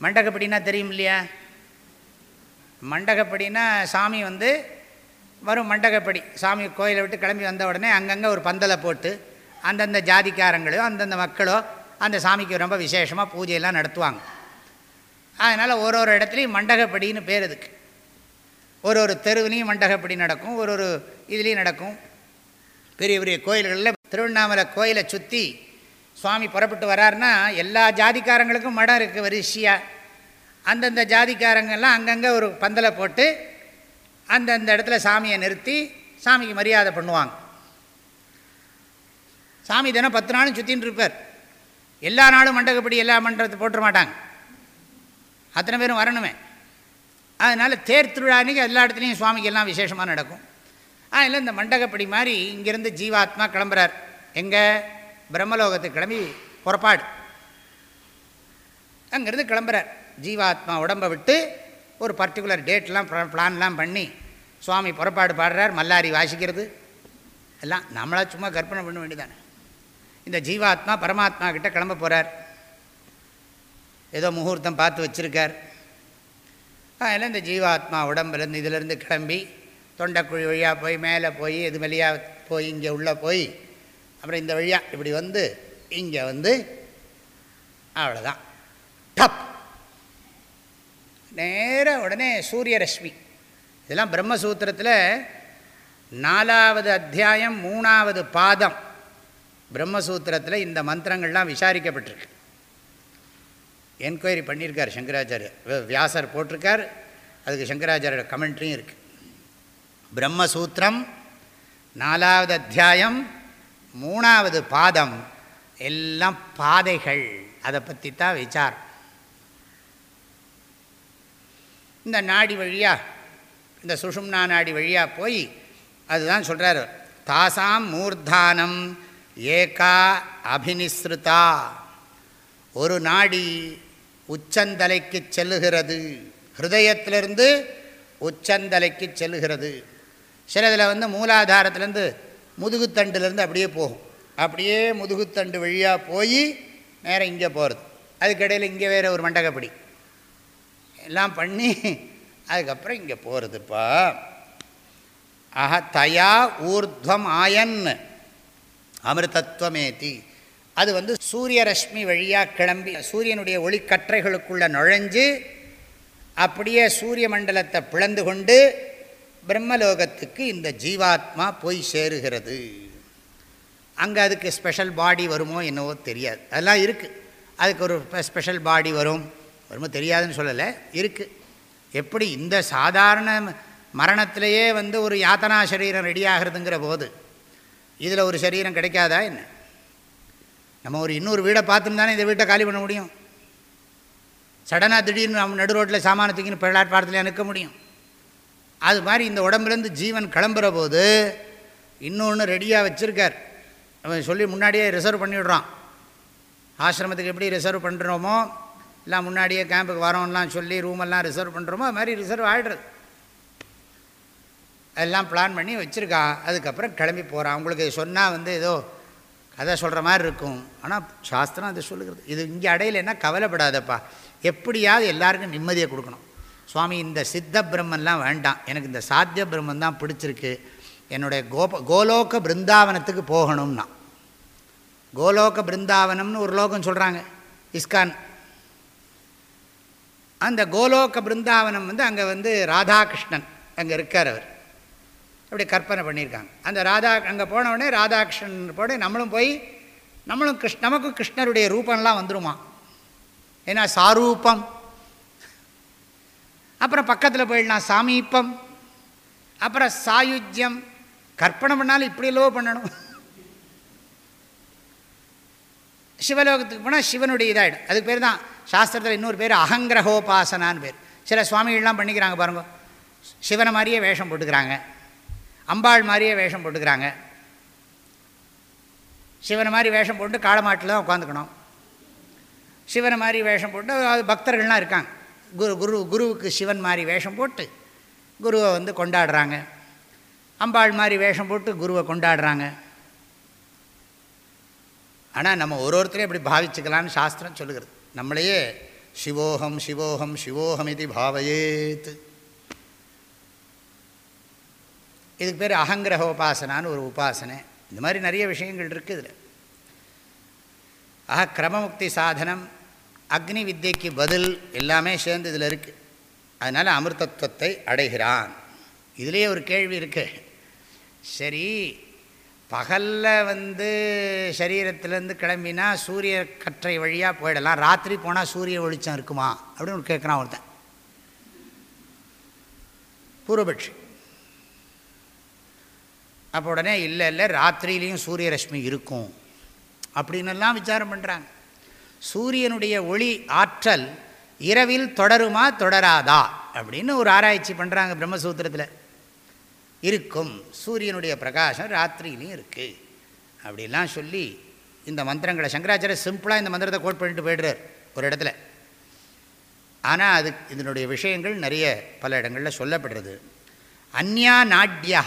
மண்டகப்படினா தெரியும் இல்லையா மண்டகப்படினா சாமி வந்து வரும் மண்டகப்படி சாமி கோயிலை விட்டு கிளம்பி வந்த உடனே அங்கங்கே ஒரு பந்தலை போட்டு அந்தந்த ஜாதிக்காரங்களோ அந்தந்த மக்களோ அந்த சாமிக்கு ரொம்ப விசேஷமாக பூஜையெல்லாம் நடத்துவாங்க அதனால் ஒரு ஒரு இடத்துலையும் மண்டகப்படின்னு பேர் இதுக்கு ஒரு ஒரு தெருவிலையும் மண்டகப்படி நடக்கும் ஒரு ஒரு இதுலேயும் நடக்கும் பெரிய பெரிய கோயில்களில் திருவண்ணாமலை கோயிலை சுற்றி சுவாமி புறப்பட்டு வரார்னா எல்லா ஜாதிக்காரங்களுக்கும் மடம் இருக்குது வரிசையாக அந்தந்த ஜாதிக்காரங்கள்லாம் அங்கங்கே ஒரு பந்தலை போட்டு அந்தந்த இடத்துல சாமியை நிறுத்தி சாமிக்கு மரியாதை பண்ணுவாங்க சாமி தினம் பத்து நாளும் சுற்றின்னு இருப்பார் எல்லா நாளும் மண்டகப்படி எல்லா மண்டபத்தை போட்டுற மாட்டாங்க அத்தனை பேரும் வரணுமே அதனால் தேர் திருவிழா எல்லா இடத்துலையும் சுவாமிக்கு எல்லாம் விசேஷமாக நடக்கும் அதில் இந்த மண்டகப்படி மாதிரி இங்கேருந்து ஜீவாத்மா கிளம்புறார் எங்கே பிரம்மலோகத்துக்கு கிளம்பி புறப்பாடு அங்கேருந்து கிளம்புறார் ஜீவாத்மா உடம்பை விட்டு ஒரு பர்டிகுலர் டேட்லாம் பிளான்லாம் பண்ணி சுவாமி புறப்பாடு பாடுறார் மல்லாரி வாசிக்கிறது எல்லாம் நம்மளா சும்மா கற்பனை பண்ண வேண்டியதானே இந்த ஜீவாத்மா பரமாத்மா கிட்டே கிளம்ப போகிறார் ஏதோ முகூர்த்தம் பார்த்து வச்சுருக்கார் அதனால் இந்த ஜீவாத்மா உடம்புலேருந்து இதிலேருந்து கிளம்பி தொண்டைக்குழி வழியாக போய் மேலே போய் இது வழியாக போய் இங்கே உள்ளே போய் அப்புறம் இந்த வழியாக இப்படி வந்து இங்கே வந்து அவ்வளோதான் டப் நேராக உடனே சூரியரஷ்மி இதெல்லாம் பிரம்மசூத்திரத்தில் நாலாவது அத்தியாயம் மூணாவது பாதம் பிரம்மசூத்திரத்தில் இந்த மந்திரங்கள்லாம் விசாரிக்கப்பட்டிருக்கு என்கொயரி பண்ணியிருக்கார் சங்கராச்சாரியர் வியாசர் போட்டிருக்கார் அதுக்கு சங்கராச்சாரியோட கமெண்ட்ரியும் இருக்குது பிரம்மசூத்திரம் நாலாவது அத்தியாயம் மூணாவது பாதம் எல்லாம் பாதைகள் அதை பற்றி தான் விசாரம் இந்த நாடி வழியாக இந்த சுஷும்னா நாடி வழியாக போய் அதுதான் சொல்கிறார் தாசாம் மூர்தானம் ஏகா அபினிஸ்ருதா ஒரு நாடி உச்சந்தலைக்கு செல்லுகிறது ஹிருதயத்திலிருந்து உச்சந்தலைக்கு செல்லுகிறது சிலதில் வந்து மூலாதாரத்துலேருந்து முதுகுத்தண்டுலேருந்து அப்படியே போகும் அப்படியே முதுகுத்தண்டு வழியாக போய் நேரம் இங்கே போகிறது அதுக்கிடையில் இங்கே வேறு ஒரு மண்டகப்படி எல்லாம் பண்ணி அதுக்கப்புறம் இங்கே போகிறதுப்பா ஆஹா தயா ஊர்துவம் ஆயன் அமிர்தத்வமேதி அது வந்து சூரிய ரஷ்மி வழியாக கிளம்பி சூரியனுடைய ஒளிக்கற்றைகளுக்குள்ளே நுழைஞ்சு அப்படியே சூரிய மண்டலத்தை பிளந்து கொண்டு பிரம்மலோகத்துக்கு இந்த ஜீவாத்மா போய் சேருகிறது அங்கே அதுக்கு ஸ்பெஷல் பாடி வருமோ என்னவோ தெரியாது அதெல்லாம் இருக்குது அதுக்கு ஒரு ஸ்பெஷல் பாடி வரும் வருமோ தெரியாதுன்னு சொல்லலை இருக்குது எப்படி இந்த சாதாரண மரணத்திலேயே வந்து ஒரு யாத்தனா சரீரம் ரெடி ஆகிறதுங்கிற போது இதில் ஒரு சரீரம் கிடைக்காதா என்ன நம்ம ஒரு இன்னொரு வீடை பார்த்துன்னு தானே இந்த வீட்டை காலி பண்ண முடியும் சடனாக திடீர்னு நம்ம நடு ரோட்டில் சாமானத்துக்குன்னு பிள்ளாட்பாடத்தில் நிற்க முடியும் அது மாதிரி இந்த உடம்புலேருந்து ஜீவன் கிளம்புற போது இன்னொன்று ரெடியாக வச்சுருக்கார் அவன் சொல்லி முன்னாடியே ரிசர்வ் பண்ணிவிடுறான் ஆசிரமத்துக்கு எப்படி ரிசர்வ் பண்ணுறோமோ எல்லாம் முன்னாடியே கேம்புக்கு வரோம்லாம் சொல்லி ரூமெல்லாம் ரிசர்வ் பண்ணுறோமோ அது மாதிரி ரிசர்வ் ஆகிடுறது அதெல்லாம் பிளான் பண்ணி வச்சுருக்கா அதுக்கப்புறம் கிளம்பி போகிறான் அவங்களுக்கு சொன்னால் வந்து ஏதோ அதை சொல்கிற மாதிரி இருக்கும் ஆனால் சாஸ்திரம் அதை சொல்லுகிறது இது இங்கே என்ன கவலைப்படாதப்பா எப்படியாவது எல்லாருக்கும் நிம்மதியை கொடுக்கணும் சுவாமி இந்த சித்த பிரம்மன்லாம் வேண்டாம் எனக்கு இந்த சாத்திய பிரம்மன் தான் பிடிச்சிருக்கு என்னுடைய கோப கோலோக பிருந்தாவனத்துக்கு போகணும்னா கோலோக பிருந்தாவனம்னு ஒரு லோகம் சொல்கிறாங்க இஸ்கான் அந்த கோலோக பிருந்தாவனம் வந்து அங்கே வந்து ராதாகிருஷ்ணன் அங்கே இருக்கார் அவர் அப்படி கற்பனை பண்ணியிருக்காங்க அந்த ராதா அங்கே போனவுடனே ராதாகிருஷ்ணன் போட நம்மளும் போய் நம்மளும் கிருஷ் நமக்கும் கிருஷ்ணருடைய ரூபம்லாம் வந்துடுமா ஏன்னா சாரூபம் அப்புறம் பக்கத்தில் போயிடலாம் சாமீப்பம் அப்புறம் சாயுஜ்யம் கற்பனை பண்ணாலும் இப்படி லோ பண்ணணும் சிவலோகத்துக்கு போனால் சிவனுடைய இதாகிடும் அதுக்கு பேர் தான் சாஸ்திரத்தில் இன்னொரு பேர் அகங்கிரகோபாசனான்னு பேர் சில சுவாமிகள்லாம் பண்ணிக்கிறாங்க பாருங்க சிவனை மாதிரியே வேஷம் போட்டுக்கிறாங்க அம்பாள் மாதிரியே வேஷம் போட்டுக்கிறாங்க சிவனை மாதிரி வேஷம் போட்டு காலமாட்டில் தான் உட்காந்துக்கணும் சிவனை மாதிரி வேஷம் போட்டு அதாவது பக்தர்கள்லாம் இருக்காங்க குரு குரு குருவுக்கு சிவன் மாதிரி வேஷம் போட்டு குருவை வந்து கொண்டாடுறாங்க அம்பாள் மாதிரி வேஷம் போட்டு குருவை கொண்டாடுறாங்க ஆனால் நம்ம ஒரு ஒருத்தரையும் எப்படி பாவிச்சுக்கலான்னு சாஸ்திரம் சொல்லுகிறது நம்மளையே சிவோகம் சிவோகம் சிவோகம் இது பாவயேத்து இதுக்கு பேர் அகங்கிரக உபாசனான்னு ஒரு உபாசனை இந்த மாதிரி நிறைய விஷயங்கள் இருக்குது இதில் ஆக கிரமமுக்தி சாதனம் அக்னி வித்தியக்கு பதில் எல்லாமே சேர்ந்து இதில் இருக்குது அதனால் அமிர்தத்துவத்தை அடைகிறான் இதுலேயே ஒரு கேள்வி இருக்கு சரி பகலில் வந்து சரீரத்திலேருந்து கிளம்பினா சூரிய கற்றை வழியாக போயிடலாம் ராத்திரி போனால் சூரிய ஒளிச்சம் இருக்குமா அப்படின்னு கேட்குறான் ஒருத்தன் பூர்வபட்சி அப்போ உடனே இல்லை இல்லை ராத்திரியிலையும் ரஷ்மி இருக்கும் அப்படின்னுலாம் விசாரம் பண்ணுறாங்க சூரியனுடைய ஒளி ஆற்றல் இரவில் தொடருமா தொடராதா அப்படின்னு ஒரு ஆராய்ச்சி பண்ணுறாங்க பிரம்மசூத்திரத்தில் இருக்கும் சூரியனுடைய பிரகாசம் ராத்திரியிலையும் இருக்குது அப்படிலாம் சொல்லி இந்த மந்திரங்களை சங்கராச்சாரிய சிம்பிளாக இந்த மந்திரத்தை கோட் பண்ணிட்டு போய்டுறார் ஒரு இடத்துல ஆனால் அது இதனுடைய விஷயங்கள் நிறைய பல இடங்களில் சொல்லப்படுறது அந்யா நாட்யா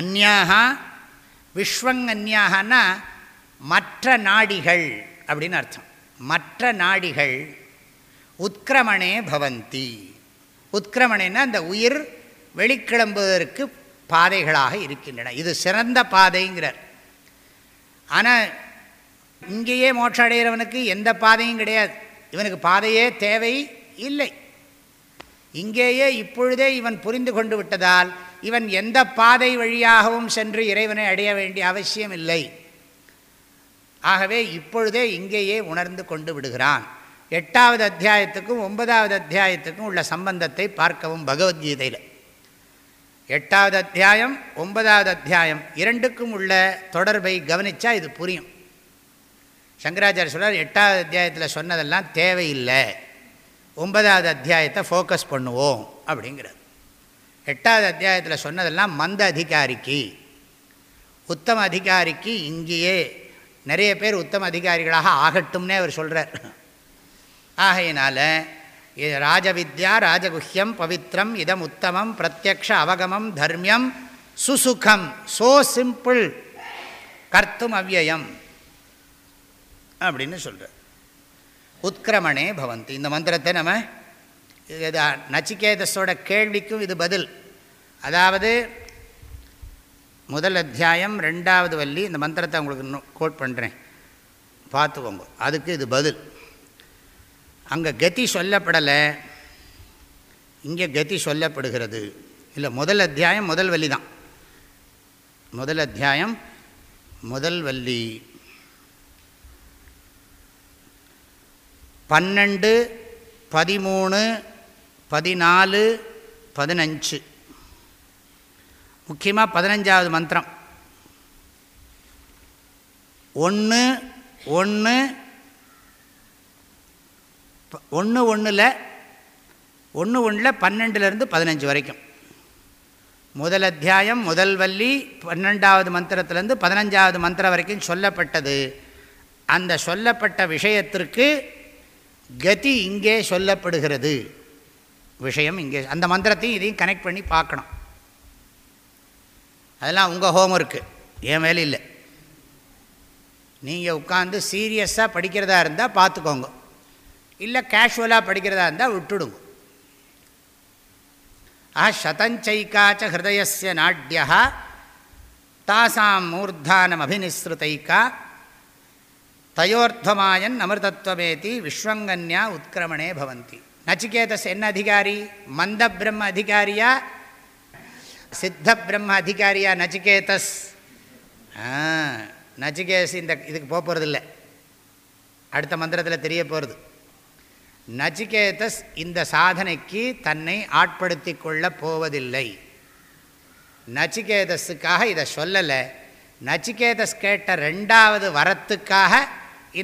அந்யாகா விஸ்வங் அந்யாகனா மற்ற நாடிகள் அப்படின்னு அர்த்தம் மற்ற நாடிகள் உத்கிரமணே பவந்தி உத்கிரமணேன்னா அந்த உயிர் வெளிக்கிளம்புவதற்கு பாதைகளாக இருக்கின்றன இது சிறந்த பாதைங்கிறார் ஆனால் இங்கேயே மோட்சம் அடைகிறவனுக்கு எந்த பாதையும் கிடையாது இவனுக்கு பாதையே தேவை இல்லை இங்கேயே இப்பொழுதே இவன் புரிந்து கொண்டு விட்டதால் இவன் எந்த பாதை வழியாகவும் சென்று இறைவனை அடைய வேண்டிய அவசியம் இல்லை ஆகவே இப்பொழுதே இங்கேயே உணர்ந்து கொண்டு விடுகிறான் எட்டாவது அத்தியாயத்துக்கும் ஒன்பதாவது அத்தியாயத்துக்கும் உள்ள சம்பந்தத்தை பார்க்கவும் பகவத்கீதையில் எட்டாவது அத்தியாயம் ஒன்பதாவது அத்தியாயம் இரண்டுக்கும் உள்ள தொடர்பை கவனித்தா இது புரியும் சங்கராச்சாரிய சொல்கிறார் எட்டாவது அத்தியாயத்தில் சொன்னதெல்லாம் தேவையில்லை ஒன்பதாவது அத்தியாயத்தை ஃபோக்கஸ் பண்ணுவோம் அப்படிங்கிறது எட்டாவது அத்தியாயத்தில் சொன்னதெல்லாம் மந்த அதிகாரிக்கு உத்தம அதிகாரிக்கு இங்கேயே நிறைய பேர் உத்தம அதிகாரிகளாக ஆகட்டும்னே அவர் சொல்கிறார் ஆகையினால் ராஜவித்யா ராஜகுஹ்யம் பவித்ரம் இதம் உத்தமம் பிரத்யக்ஷ அவகமம் தர்மியம் சுசுகம் சோ சிம்பிள் கர்த்தும் அவ்யயம்
அப்படின்னு சொல்கிறார்
உத்கிரமணே பவந்தி இந்த மந்திரத்தை நம்ம இது நச்சிகேதஸோட கேள்விக்கும் இது பதில் அதாவது முதல் அத்தியாயம் ரெண்டாவது வள்ளி இந்த மந்திரத்தை உங்களுக்கு இன்னும் கோட் பண்ணுறேன் பார்த்துக்கோங்க அதுக்கு இது பதில் அங்கே கதி சொல்லப்படலை இங்கே கதி சொல்லப்படுகிறது இல்லை முதல் அத்தியாயம் முதல் வள்ளி தான் முதல் அத்தியாயம் முதல் வள்ளி பன்னெண்டு பதிமூணு பதினாலு பதினஞ்சு முக்கியமாக பதினஞ்சாவது மந்திரம் ஒன்று ஒன்று ஒன்று ஒன்றில் ஒன்று ஒன்றில் பன்னெண்டுலேருந்து பதினஞ்சு வரைக்கும் முதல் அத்தியாயம் முதல் வள்ளி பன்னெண்டாவது மந்திரத்திலேருந்து பதினஞ்சாவது மந்திரம் வரைக்கும் சொல்லப்பட்டது அந்த சொல்லப்பட்ட விஷயத்திற்கு கதி இங்கே சொல்லப்படுகிறது விஷயம் இங்கே அந்த மந்திரத்தையும் இதையும் கனெக்ட் பண்ணி பார்க்கணும் அதெல்லாம் உங்கள் ஹோம் ஒர்க்கு என் மேலே இல்லை நீங்கள் உட்காந்து சீரியஸாக படிக்கிறதா இருந்தால் பார்த்துக்கோங்க இல்லை கேஷுவலாக படிக்கிறதா இருந்தால் விட்டுடுங்க ஆஹ் சதஞ்சைக்காச்ச ஹிருதயசிய நாட்யா தாசாம் மூர்தானம் அபினிஸ்ருதைக்கா தயோர்த்தமாயன் அமிர்தத்வமேதி விஸ்வங்கன்யா உத்கிரமணே பவந்தி நச்சிகேதஸ் என்ன அதிகாரி மந்த பிரம்ம அதிகாரியா சித்த பிரம்ம அதிகாரியா நச்சிகேதஸ் நச்சிகேதஸ் இந்த இதுக்கு போக போகிறது இல்லை அடுத்த மந்திரத்தில் தெரிய போகிறது நச்சிகேதஸ் இந்த சாதனைக்கு தன்னை ஆட்படுத்தி கொள்ளப் போவதில்லை நச்சிகேதஸுக்காக இதை சொல்லலை நச்சிகேதஸ் கேட்ட ரெண்டாவது வரத்துக்காக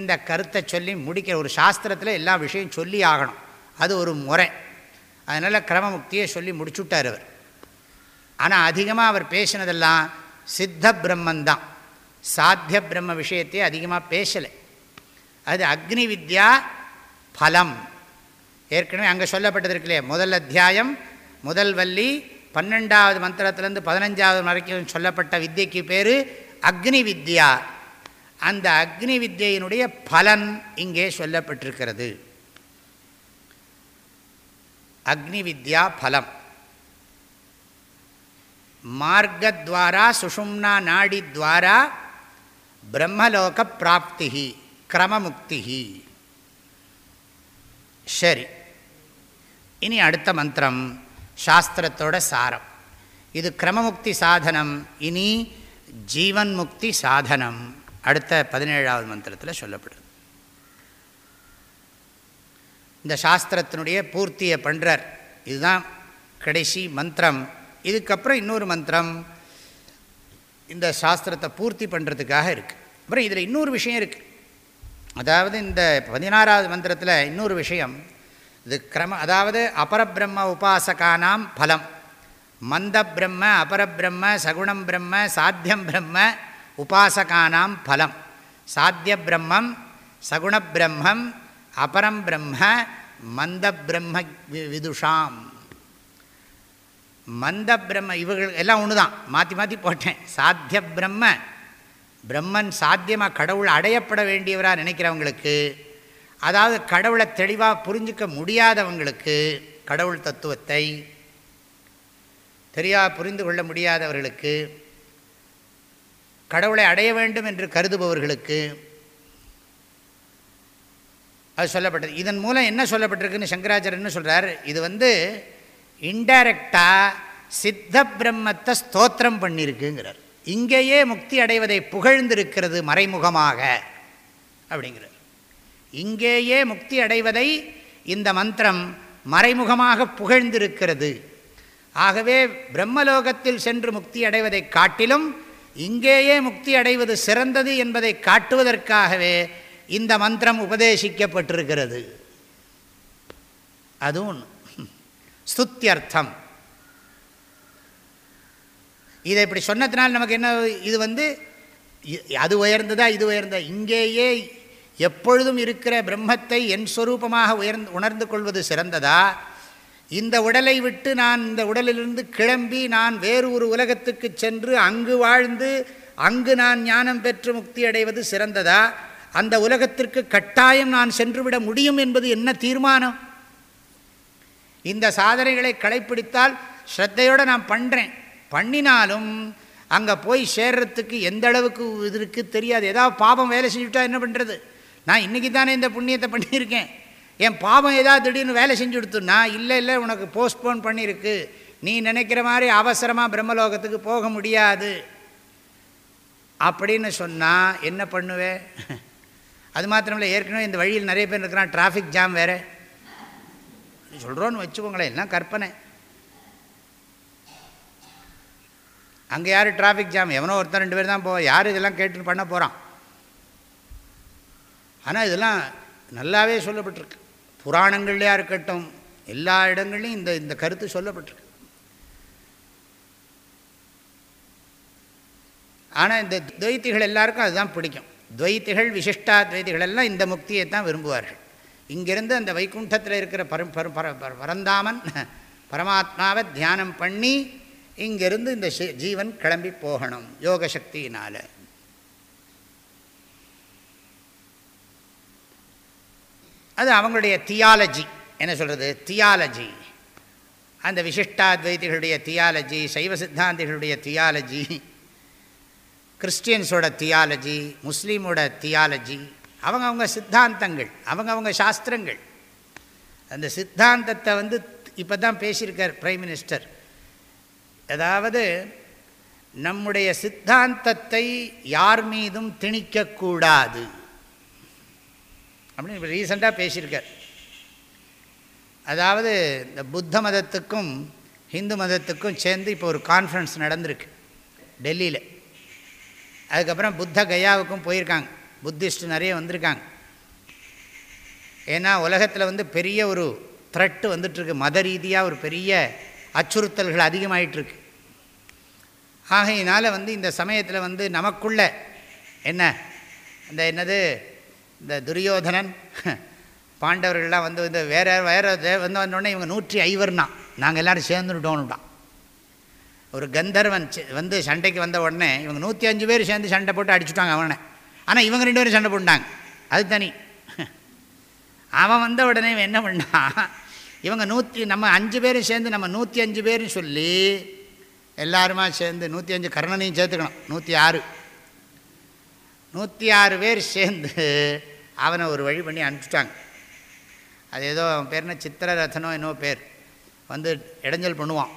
இந்த கருத்தை சொல்லி முடிக்கிற ஒரு சாஸ்திரத்தில் எல்லா விஷயம் சொல்லி ஆகணும் அது ஒரு முறை அதனால் கிரமமுக்தியை சொல்லி முடிச்சுட்டார் அவர் ஆனால் அதிகமாக அவர் பேசினதெல்லாம் சித்த பிரம்மந்தான் சாத்திய பிரம்ம விஷயத்தையே அதிகமாக பேசலை அது அக்னி வித்யா பலம் ஏற்கனவே அங்கே சொல்லப்பட்டது இருக்குல்லையே முதல் அத்தியாயம் முதல் வள்ளி பன்னெண்டாவது மந்திரத்திலேருந்து பதினஞ்சாவது வரைக்கும் சொல்லப்பட்ட வித்தியக்கு பேர் அக்னி வித்யா அந்த அக்னி வித்யினுடைய பலன் இங்கே சொல்லப்பட்டிருக்கிறது அக்னி வித்யா ஃபலம் மார்க்கத்வாரா சுஷும்னா நாடித்வாரா பிரம்மலோக பிராப்தி கிரமமுக்தி சரி இனி அடுத்த மந்திரம் சாஸ்திரத்தோட சாரம் இது கிரமமுக்தி சாதனம் இனி ஜீவன் முக்தி சாதனம் அடுத்த பதினேழாவது மந்திரத்தில் சொல்லப்படுது இந்த சாஸ்திரத்தினுடைய பூர்த்தியை பண்ணுறார் இதுதான் கடைசி மந்திரம் இதுக்கப்புறம் இன்னொரு மந்திரம் இந்த சாஸ்திரத்தை பூர்த்தி பண்ணுறதுக்காக இருக்குது அப்புறம் இதில் இன்னொரு விஷயம் இருக்குது அதாவது இந்த பதினாறாவது மந்திரத்தில் இன்னொரு விஷயம் இது கிரம அதாவது அபரபிரம்ம உபாசகானாம் பலம் மந்த பிரம்ம அபரபிரம்ம சகுணம் பிரம்ம சாத்தியம் பிரம்ம உபாசகானாம் பலம் சாத்திய பிரம்மம் சகுண பிரம்மம் அபரம் பிரம்ம மந்த பிரம்ம விதுஷாம் மந்த பிரம்ம இவர்கள் எல்லாம் ஒன்று தான் மாற்றி மாற்றி போட்டேன் சாத்திய பிரம்ம பிரம்மன் சாத்தியமாக கடவுள் அடையப்பட வேண்டியவராக நினைக்கிறவங்களுக்கு அதாவது கடவுளை தெளிவாக புரிஞ்சிக்க முடியாதவங்களுக்கு கடவுள் தத்துவத்தை தெரியா புரிந்து கொள்ள முடியாதவர்களுக்கு கடவுளை அடைய வேண்டும் என்று கருதுபவர்களுக்கு அது சொல்லப்பட்டது இதன் மூலம் என்ன சொல்லப்பட்டிருக்குன்னு சங்கராச்சாரியன்னு சொல்கிறார் இது வந்து இன்டைரக்டாக சித்த பிரம்மத்தை ஸ்தோத்திரம் பண்ணியிருக்குங்கிறார் இங்கேயே முக்தி அடைவதை புகழ்ந்திருக்கிறது மறைமுகமாக அப்படிங்கிறார் இங்கேயே முக்தி அடைவதை இந்த மந்திரம் மறைமுகமாக புகழ்ந்திருக்கிறது ஆகவே பிரம்மலோகத்தில் சென்று முக்தி அடைவதை காட்டிலும் இங்கேயே முக்தி அடைவது சிறந்தது என்பதை காட்டுவதற்காகவே இந்த மந்திரம் உபதேசிக்கப்பட்டிருக்கிறது அதுவும் ஒன்று ஸ்துத்தியர்த்தம் இதை இப்படி சொன்னதுனால் நமக்கு என்ன இது வந்து அது உயர்ந்ததா இது உயர்ந்ததா இங்கேயே எப்பொழுதும் இருக்கிற பிரம்மத்தை என் சொரூபமாக உயர்ந்து உணர்ந்து கொள்வது சிறந்ததா இந்த உடலை விட்டு நான் இந்த உடலிலிருந்து கிளம்பி நான் வேறு ஒரு உலகத்துக்கு சென்று அங்கு வாழ்ந்து அங்கு நான் ஞானம் பெற்று முக்தி அடைவது சிறந்ததா அந்த உலகத்திற்கு கட்டாயம் நான் சென்றுவிட முடியும் என்பது என்ன தீர்மானம் இந்த சாதனைகளை களைப்பிடித்தால் ஸ்ரத்தையோடு நான் பண்ணுறேன் பண்ணினாலும் அங்கே போய் சேர்றதுக்கு எந்த அளவுக்கு இது இருக்குது தெரியாது ஏதாவது பாபம் வேலை செஞ்சுட்டா என்ன பண்ணுறது நான் இன்றைக்கி தானே இந்த புண்ணியத்தை பண்ணியிருக்கேன் என் பாவம் ஏதாவது திடீர்னு வேலை செஞ்சு கொடுத்துன்னா இல்லை இல்லை உனக்கு போஸ்ட்போன் பண்ணியிருக்கு நீ நினைக்கிற மாதிரி அவசரமாக பிரம்மலோகத்துக்கு போக முடியாது அப்படின்னு சொன்னால் என்ன பண்ணுவேன் அது மாத்திரம் இல்லை ஏற்கனவே இந்த வழியில் நிறைய பேர் இருக்கிறான் டிராஃபிக் ஜாம் வேறு சொல்கிறோன்னு வச்சுக்கோங்களேன் எல்லாம் கற்பனை அங்கே யார் டிராஃபிக் ஜாம் எவனோ ஒருத்தர் ரெண்டு பேர் தான் போ யார் இதெல்லாம் கேட்டு பண்ண போகிறான் ஆனால் இதெல்லாம் நல்லாவே சொல்லப்பட்டிருக்கு புராணங்கள்லையாக இருக்கட்டும் எல்லா இடங்கள்லையும் இந்த இந்த கருத்து சொல்லப்பட்டிருக்கு ஆனால் இந்த துவைத்திகள் எல்லாருக்கும் அதுதான் பிடிக்கும் துவைத்திகள் விசிஷ்டாத்வைதிகள் எல்லாம் இந்த முக்தியை தான் விரும்புவார்கள் இங்கிருந்து அந்த வைகுண்டத்தில் இருக்கிற பரம் பரம் பரந்தாமன் பரமாத்மாவை தியானம் பண்ணி இங்கிருந்து இந்த ஜீவன் கிளம்பி போகணும் யோக சக்தியினால் அது அவங்களுடைய தியாலஜி என்ன சொல்கிறது தியாலஜி அந்த விசிஷ்டாத்வைதிகளுடைய தியாலஜி சைவ சித்தாந்திகளுடைய தியாலஜி கிறிஸ்டியன்ஸோட தியாலஜி முஸ்லீமோட தியாலஜி அவங்கவுங்க சித்தாந்தங்கள் அவங்கவுங்க சாஸ்திரங்கள் அந்த சித்தாந்தத்தை வந்து இப்போ தான் பேசியிருக்கார் பிரைம் மினிஸ்டர் அதாவது நம்முடைய சித்தாந்தத்தை யார் மீதும் திணிக்கக்கூடாது அப்படின்னு இப்போ ரீசண்டாக பேசியிருக்கார் அதாவது இந்த புத்த மதத்துக்கும் ஹிந்து மதத்துக்கும் சேர்ந்து இப்போ ஒரு கான்ஃபரன்ஸ் நடந்திருக்கு டெல்லியில் அதுக்கப்புறம் புத்த கயாவுக்கும் போயிருக்காங்க புத்திஸ்ட் நிறைய வந்திருக்காங்க ஏன்னா உலகத்தில் வந்து பெரிய ஒரு த்ரெட்டு வந்துட்டுருக்கு மத ரீதியாக ஒரு பெரிய அச்சுறுத்தல்கள் அதிகமாகிட்டுருக்கு ஆகையினால் வந்து இந்த சமயத்தில் வந்து நமக்குள்ள என்ன இந்த என்னது இந்த துரியோதனன் பாண்டவர்கள்லாம் வந்து இந்த வேறு வேறு வந்தோடனே இவங்க நூற்றி ஐவர்னா நாங்கள் எல்லோரும் சேர்ந்துட்டோன்னுட்டான் ஒரு கந்தர்வன் வந்து சண்டைக்கு வந்த உடனே இவங்க நூற்றி அஞ்சு பேர் சேர்ந்து சண்டை போட்டு அடிச்சுட்டாங்க அவனை ஆனால் இவங்க ரெண்டு பேரும் சண்டை போட்டாங்க அது தனி அவன் வந்த உடனே என்ன பண்ணான் இவங்க நூற்றி நம்ம அஞ்சு பேரும் சேர்ந்து நம்ம நூற்றி அஞ்சு பேரும் சொல்லி எல்லாருமா சேர்ந்து நூற்றி அஞ்சு கர்ணனையும் சேர்த்துக்கணும் நூற்றி ஆறு நூற்றி ஆறு பேர் சேர்ந்து அவனை ஒரு வழி பண்ணி அனுப்பிச்சிட்டாங்க அது ஏதோ அவன் பேர்னா சித்திரரதனோ என்னோ பேர் வந்து இடைஞ்சல் பண்ணுவான்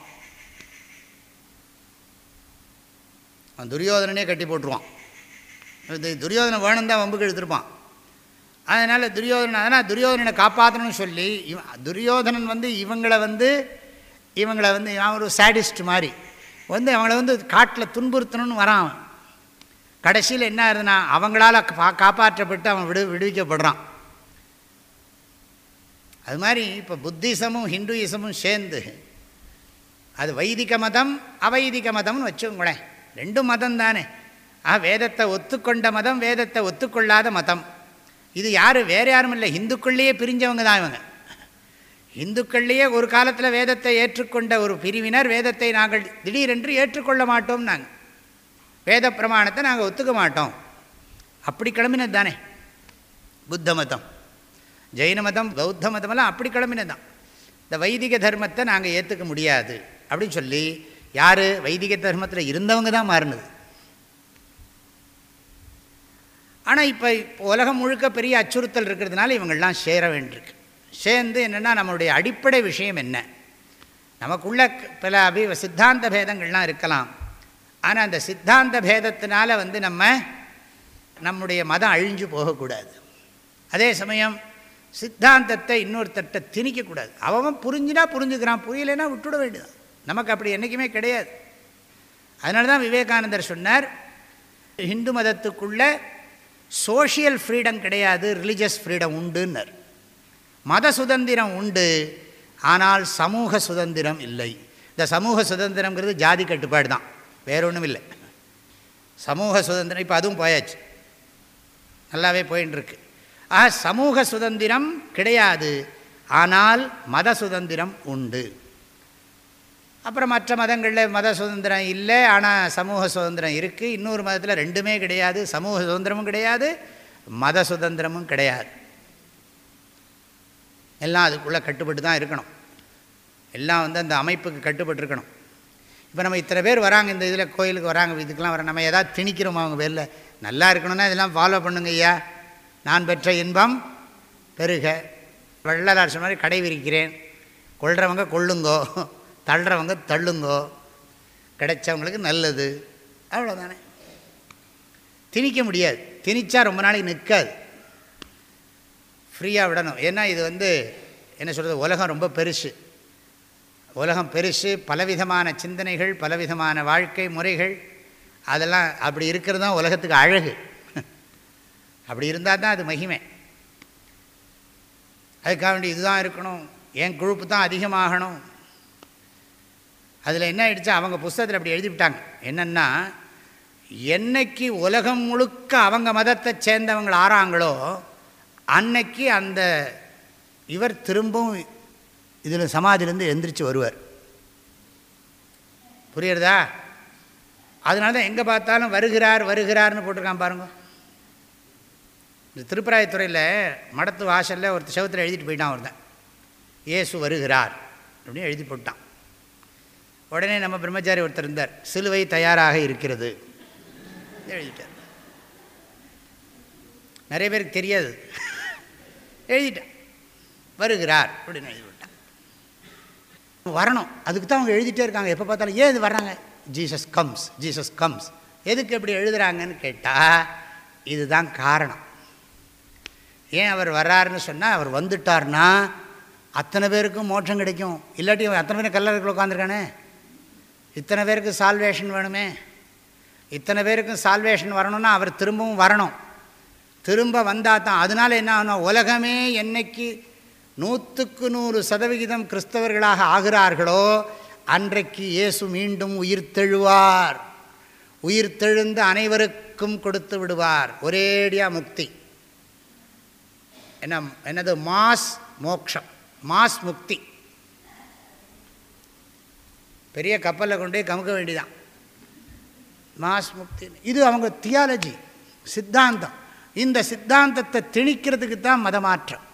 அவன் துரியோதனனே கட்டி போட்டுருவான் துரியோதனை வேணும் தான் வம்புக்கு எடுத்துருப்பான் அதனால் துரியோதனை அதனால் துரியோதனனை காப்பாற்றணும்னு சொல்லி இவன் துரியோதனன் வந்து இவங்களை வந்து இவங்களை வந்து அவன் ஒரு சேடிஸ்ட் மாதிரி வந்து அவங்கள வந்து காட்டில் துன்புறுத்தணும்னு வரான் அவன் கடைசியில் என்ன ஆகுதுன்னா அவங்களால் காப்பாற்றப்பட்டு அவன் விடு விடுவிக்கப்படுறான் அது மாதிரி இப்போ புத்திசமும் ஹிந்துயிசமும் சேர்ந்து அது வைதிக மதம் அவைதிக மதம்னு வச்சுக்கோங்களேன் ரெண்டும் மதம் தானே ஆ வேதத்தை ஒத்துக்கொண்ட மதம் வேதத்தை ஒத்துக்கொள்ளாத மதம் இது யார் வேறு யாரும் இல்லை இந்துக்கள்லேயே பிரிஞ்சவங்க தான் இவங்க இந்துக்கள்லேயே ஒரு காலத்தில் வேதத்தை ஏற்றுக்கொண்ட ஒரு பிரிவினர் வேதத்தை நாங்கள் திடீரென்று ஏற்றுக்கொள்ள மாட்டோம் நாங்கள் வேத பிரமாணத்தை நாங்கள் ஒத்துக்க மாட்டோம் அப்படி கிளம்பினது தானே புத்த மதம் ஜெயின மதம் பௌத்த மதமெல்லாம் அப்படி கிளம்பினது தான் இந்த வைதிக தர்மத்தை நாங்கள் ஏற்றுக்க முடியாது அப்படின்னு சொல்லி யார் வைதிக தர்மத்தில் இருந்தவங்க தான் மாறினது ஆனால் இப்போ இப்போ உலகம் முழுக்க பெரிய அச்சுறுத்தல் இருக்கிறதுனால இவங்கள்லாம் சேர வேண்டியிருக்கு சேர்ந்து என்னென்னா நம்மளுடைய அடிப்படை விஷயம் என்ன நமக்குள்ள பல அபி சித்தாந்த பேதங்கள்லாம் இருக்கலாம் ஆனால் அந்த சித்தாந்த பேதத்தினால வந்து நம்ம நம்முடைய மதம் அழிஞ்சு போகக்கூடாது அதே சமயம் சித்தாந்தத்தை இன்னொருத்தட்ட திணிக்கக்கூடாது அவன் புரிஞ்சுனா புரிஞ்சுக்கிறான் புரியலைன்னா விட்டுவிட வேண்டியது நமக்கு அப்படி என்றைக்குமே கிடையாது அதனால தான் விவேகானந்தர் சொன்னார் ஹிந்து மதத்துக்குள்ளே சோஷியல் ஃப்ரீடம் கிடையாது ரிலீஜியஸ் ஃப்ரீடம் உண்டுன்னர் மத சுதந்திரம் உண்டு ஆனால் சமூக சுதந்திரம் இல்லை இந்த சமூக சுதந்திரங்கிறது ஜாதி கட்டுப்பாடு தான் வேறொன்றும் ஒன்றும் இல்லை சமூக சுதந்திரம் இப்போ அதுவும் போயாச்சு நல்லாவே இருக்கு ஆக சமூக சுதந்திரம் கிடையாது ஆனால் மத சுதந்திரம் உண்டு அப்புறம் மற்ற மதங்களில் மத சுதந்திரம் இல்லை ஆனால் சமூக சுதந்திரம் இருக்குது இன்னொரு மதத்தில் ரெண்டுமே கிடையாது சமூக சுதந்திரமும் கிடையாது மத சுதந்திரமும் கிடையாது எல்லாம் அதுக்குள்ளே கட்டுப்பட்டு தான் இருக்கணும் எல்லாம் வந்து அந்த அமைப்புக்கு கட்டுப்பட்டு இருக்கணும் இப்போ நம்ம இத்தனை பேர் வராங்க இந்த இதில் கோயிலுக்கு வராங்க இதுக்கெலாம் வர நம்ம எதாவது திணிக்கிறோமா அவங்க பேரில் நல்லா இருக்கணும்னா இதெல்லாம் ஃபாலோ பண்ணுங்க ஐயா நான் பெற்ற இன்பம் பெருக வள்ளலார் மாதிரி கடை விரிக்கிறேன் கொள்கிறவங்க கொள்ளுங்கோ தள்ளுறவங்க தள்ளுங்கோ கிடைச்சவங்களுக்கு நல்லது அவ்வளோதானே திணிக்க முடியாது திணிச்சா ரொம்ப நாளைக்கு நிற்காது ஃப்ரீயாக விடணும் ஏன்னா இது வந்து என்ன சொல்கிறது உலகம் ரொம்ப பெருசு உலகம் பெருசு பலவிதமான சிந்தனைகள் பலவிதமான வாழ்க்கை முறைகள் அதெல்லாம் அப்படி இருக்கிறது தான் உலகத்துக்கு அழகு [LAUGHS] அப்படி இருந்தால் தான் அது மகிமை அதுக்காக வேண்டி இதுதான் இருக்கணும் என் குழுப்பு தான் அதிகமாகணும் அதில் என்ன ஆகிடுச்சு அவங்க புஸ்தகத்தில் அப்படி எழுதிவிட்டாங்க என்னென்னா என்னைக்கு உலகம் முழுக்க அவங்க மதத்தை சேர்ந்தவங்க ஆறாங்களோ அன்னைக்கு அந்த இவர் திரும்பவும் இதில் சமாதிலிருந்து எந்திரிச்சு வருவார் புரியுறதா அதனால தான் எங்கே பார்த்தாலும் வருகிறார் வருகிறார்னு போட்டிருக்கான் பாருங்க இந்த திருப்பராயத்துறையில் மடத்து வாசலில் ஒருத்தர் செவத்தில் எழுதிட்டு போயிட்டான் ஒருத்தன் இயேசு வருகிறார் அப்படின்னு எழுதி போட்டான் உடனே நம்ம பிரம்மச்சாரி ஒருத்தர் இருந்தார் சிலுவை தயாராக இருக்கிறது எழுதிட்டார் நிறைய பேருக்கு தெரியாது எழுதிட்டார் வருகிறார் அப்படின்னு எழுதிவிட்டான் வரணும் அதுக்கு தான் அவங்க எழுதிட்டே இருக்காங்க எப்போ பார்த்தாலும் ஏன் இது வர்றாங்க ஜீசஸ் கம்ஸ் ஜீசஸ் கம்ஸ் எதுக்கு எப்படி எழுதுகிறாங்கன்னு கேட்டால் இதுதான் காரணம் ஏன் அவர் வர்றாருன்னு சொன்னால் அவர் வந்துட்டார்னா அத்தனை பேருக்கும் மோட்சம் கிடைக்கும் இல்லாட்டி அத்தனை பேர் கல்லறைக்குள்ள உட்காந்துருக்கானே இத்தனை பேருக்கு சால்வேஷன் வேணுமே இத்தனை பேருக்கும் சால்வேஷன் வரணும்னா அவர் திரும்பவும் வரணும் திரும்ப வந்தால் தான் அதனால் என்ன ஆகணும் உலகமே என்னைக்கு நூற்றுக்கு நூறு சதவிகிதம் கிறிஸ்தவர்களாக ஆகிறார்களோ அன்றைக்கு இயேசு மீண்டும் உயிர் தெழுவார் உயிர் தெழுந்து அனைவருக்கும் கொடுத்து விடுவார் ஒரேடியாக முக்தி என்ன என்னது மாஸ் மோக்ஷம் மாஸ் முக்தி பெரிய கப்பலில் கொண்டு போய் கமுக்க வேண்டிதான் மாஸ் முக்தி இது அவங்க தியாலஜி சித்தாந்தம் இந்த சித்தாந்தத்தை திணிக்கிறதுக்கு தான் மதமாற்றம்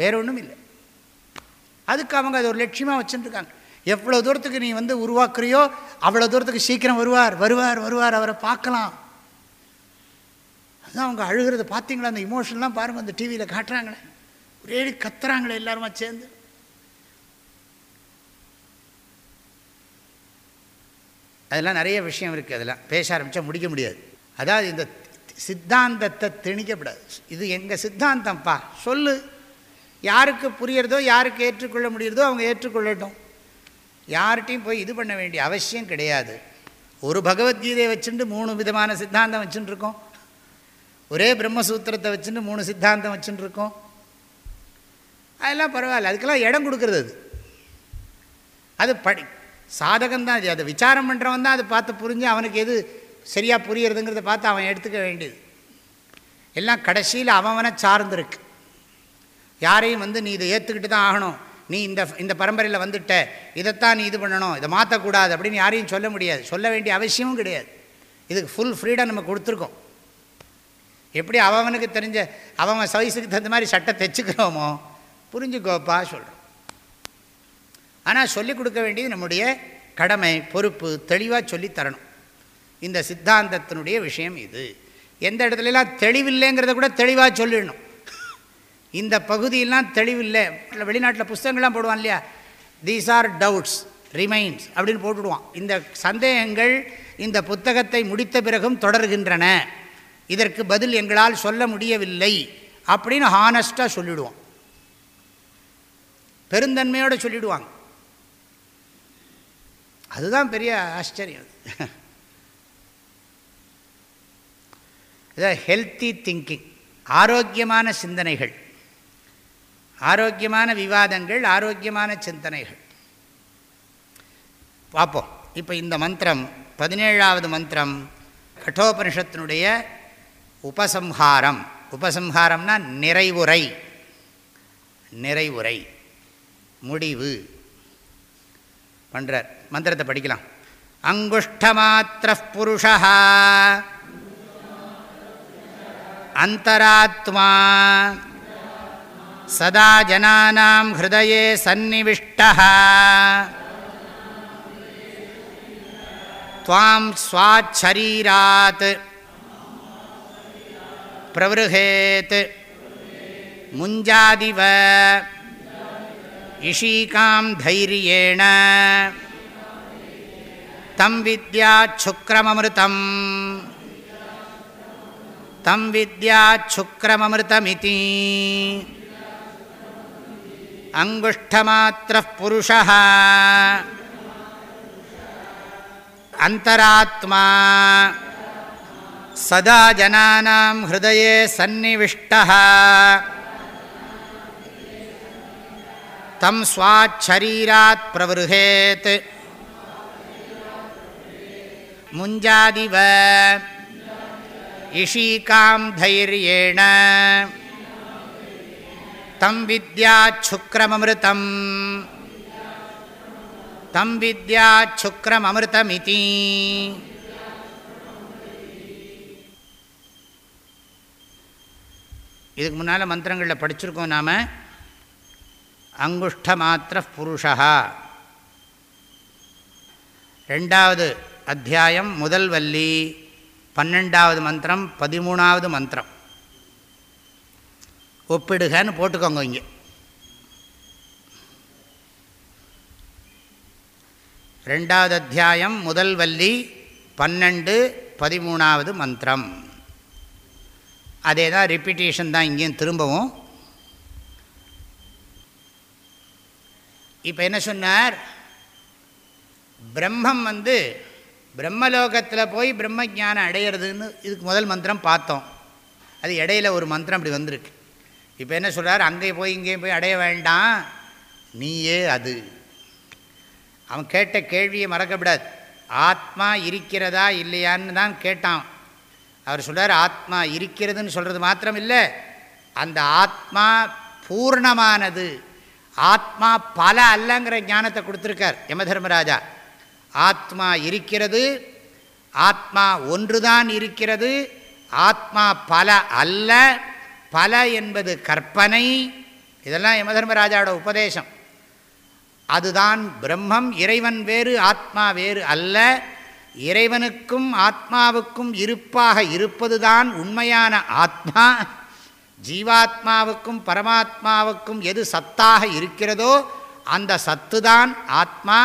வேற ஒன்றும் இல்லை அதுக்கு அவங்க அது ஒரு லட்சியமாக வச்சுருக்காங்க எவ்வளோ தூரத்துக்கு நீ வந்து உருவாக்குறியோ அவ்வளோ தூரத்துக்கு சீக்கிரம் வருவார் வருவார் வருவார் அவரை பார்க்கலாம் அதுதான் அவங்க அழுகிறத பார்த்தீங்களா அந்த இமோஷன்லாம் பாருங்கள் அந்த டிவியில் காட்டுறாங்களே ஒரே கத்துறாங்களே எல்லாருமா சேர்ந்து அதெல்லாம் நிறைய விஷயம் இருக்குது அதெல்லாம் பேச ஆரம்பித்தா முடிக்க முடியாது அதாவது இந்த சித்தாந்தத்தை திணிக்கப்படாது இது எங்கள் சித்தாந்தம்ப்பா சொல்லு யாருக்கு புரியறதோ யாருக்கு ஏற்றுக்கொள்ள முடியிறதோ அவங்க ஏற்றுக்கொள்ளட்டும் யார்கிட்டையும் போய் இது பண்ண வேண்டிய அவசியம் கிடையாது ஒரு பகவத்கீதையை வச்சுட்டு மூணு விதமான சித்தாந்தம் வச்சுட்டுருக்கோம் ஒரே பிரம்மசூத்திரத்தை வச்சுட்டு மூணு சித்தாந்தம் வச்சுட்டுருக்கோம் அதெல்லாம் பரவாயில்ல அதுக்கெல்லாம் இடம் கொடுக்கறது அது படி சாதகம் தான் அது அதை விசாரம் பண்ணுறவன் தான் அதை பார்த்து புரிஞ்சு அவனுக்கு எது சரியாக புரியறதுங்கிறத பார்த்து அவன் எடுத்துக்க வேண்டியது எல்லாம் கடைசியில் அவனை சார்ந்திருக்கு யாரையும் வந்து நீ இதை ஏற்றுக்கிட்டு தான் ஆகணும் நீ இந்த இந்த பரம்பரையில் வந்துட்ட இதைத்தான் நீ இது பண்ணணும் இதை மாற்றக்கூடாது அப்படின்னு யாரையும் சொல்ல முடியாது சொல்ல வேண்டிய அவசியமும் கிடையாது இதுக்கு ஃபுல் ஃப்ரீடம் நம்ம கொடுத்துருக்கோம் எப்படி அவனுக்கு தெரிஞ்ச அவன் சைஸுக்கு தகுந்த மாதிரி சட்டை தைச்சுக்கிறோமோ புரிஞ்சுக்கோப்பா சொல்கிறோம் ஆனால் சொல்லிக் கொடுக்க வேண்டியது நம்முடைய கடமை பொறுப்பு தெளிவாக சொல்லித்தரணும் தரணும் இந்த சித்தாந்தத்தினுடைய விஷயம் இது எந்த இடத்துலலாம் தெளிவில்லைங்கிறத கூட தெளிவாக சொல்லிடணும் இந்த பகுதியெல்லாம் தெளிவில்லை வெளிநாட்டில் புஸ்தகங்கள்லாம் போடுவான் இல்லையா தீஸ் ஆர் டவுட்ஸ் ரிமைன்ஸ் அப்படின்னு போட்டுடுவான் இந்த சந்தேகங்கள் இந்த புத்தகத்தை முடித்த பிறகும் தொடர்கின்றன இதற்கு பதில் எங்களால் சொல்ல முடியவில்லை அப்படின்னு ஹானஸ்ட்டாக சொல்லிடுவோம் பெருந்தன்மையோடு சொல்லிடுவாங்க அதுதான் பெரிய ஆச்சரியம் இதான் ஹெல்த்தி திங்கிங் ஆரோக்கியமான சிந்தனைகள் ஆரோக்கியமான விவாதங்கள் ஆரோக்கியமான சிந்தனைகள் பார்ப்போம் இப்போ இந்த மந்திரம் பதினேழாவது மந்திரம் கட்டோபனிஷத்தினுடைய உபசம்ஹாரம் உபசம்ஹாரம்னா நிறைவுரை நிறைவுரை முடிவு பண்ணுறார் மந்திரத்தை படிக்கலாம் அங்குஷ்டமாத்திர புருஷா அந்தராத்மா சதா ஜனானாம் ஹிருதயே சந்நிவிஷ்ட துவாம் ஸ்வாச்சரீராத் பிரவருகேத் முஞ்சாதிவ இஷீகாம் தைரியேண தம் வித்யா சுக்ரமமிருதம் தம் வித்யா சுக்ரமமிருதமிதி அங்குஷ்டமாத்திர புருஷ அந்தராத்மா சதா ஜனானாம் ஹிருதயே சந்நிவிஷ்ட தம் ஸ்வாச்சரீராத் பிரவருகேத் முஞ்சாதிவ இஷீகாம் தைரியேண தம் வித்யாச்சுக்கிரமமிருதம் தம் வித்யாச்சுக்கிரமமிருதமிதி இதுக்கு முன்னால் மந்திரங்களில் படிச்சிருக்கோம் நாம் அங்குஷ்ட மாத்திர புருஷா ரெண்டாவது அத்தியாயம் முதல் வள்ளி பன்னெண்டாவது மந்திரம் பதிமூணாவது மந்திரம் ஒப்பிடுகன்னு போட்டுக்கோங்க இங்கே ரெண்டாவது அத்தியாயம் முதல் வள்ளி பன்னெண்டு பதிமூணாவது மந்திரம் அதே தான் ரிப்பீட்டேஷன் தான் இங்கேயும் திரும்பவும் இப்போ என்ன சொன்னார் பிரம்மம் வந்து பிரம்மலோகத்தில் போய் பிரம்ம ஜானம் அடையிறதுன்னு இதுக்கு முதல் மந்திரம் பார்த்தோம் அது இடையில ஒரு மந்திரம் அப்படி வந்திருக்கு இப்போ என்ன சொல்கிறார் அங்கேயே போய் இங்கேயும் போய் அடைய வேண்டாம் நீயே அது அவன் கேட்ட கேள்வியை மறக்கப்படாது ஆத்மா இருக்கிறதா இல்லையான்னு தான் கேட்டான் அவர் சொல்கிறார் ஆத்மா இருக்கிறதுன்னு சொல்கிறது மாத்திரம் இல்லை அந்த ஆத்மா பூர்ணமானது ஆத்மா பல அல்லங்கிற ஞானத்தை கொடுத்துருக்கார் யம தர்மராஜா ஆத்மா இருக்கிறது ஆத்மா ஒன்றுதான் இருக்கிறது ஆத்மா பல அல்ல பல என்பது கற்பனை இதெல்லாம் யம தர்மராஜாவோட உபதேசம் அதுதான் பிரம்மம் இறைவன் வேறு ஆத்மா வேறு அல்ல இறைவனுக்கும் ஆத்மாவுக்கும் இருப்பாக இருப்பதுதான் உண்மையான ஆத்மா ஜீவாத்மாவுக்கும் பரமாத்மாவுக்கும் எது சத்தாக இருக்கிறதோ அந்த சத்து தான் ஆத்மா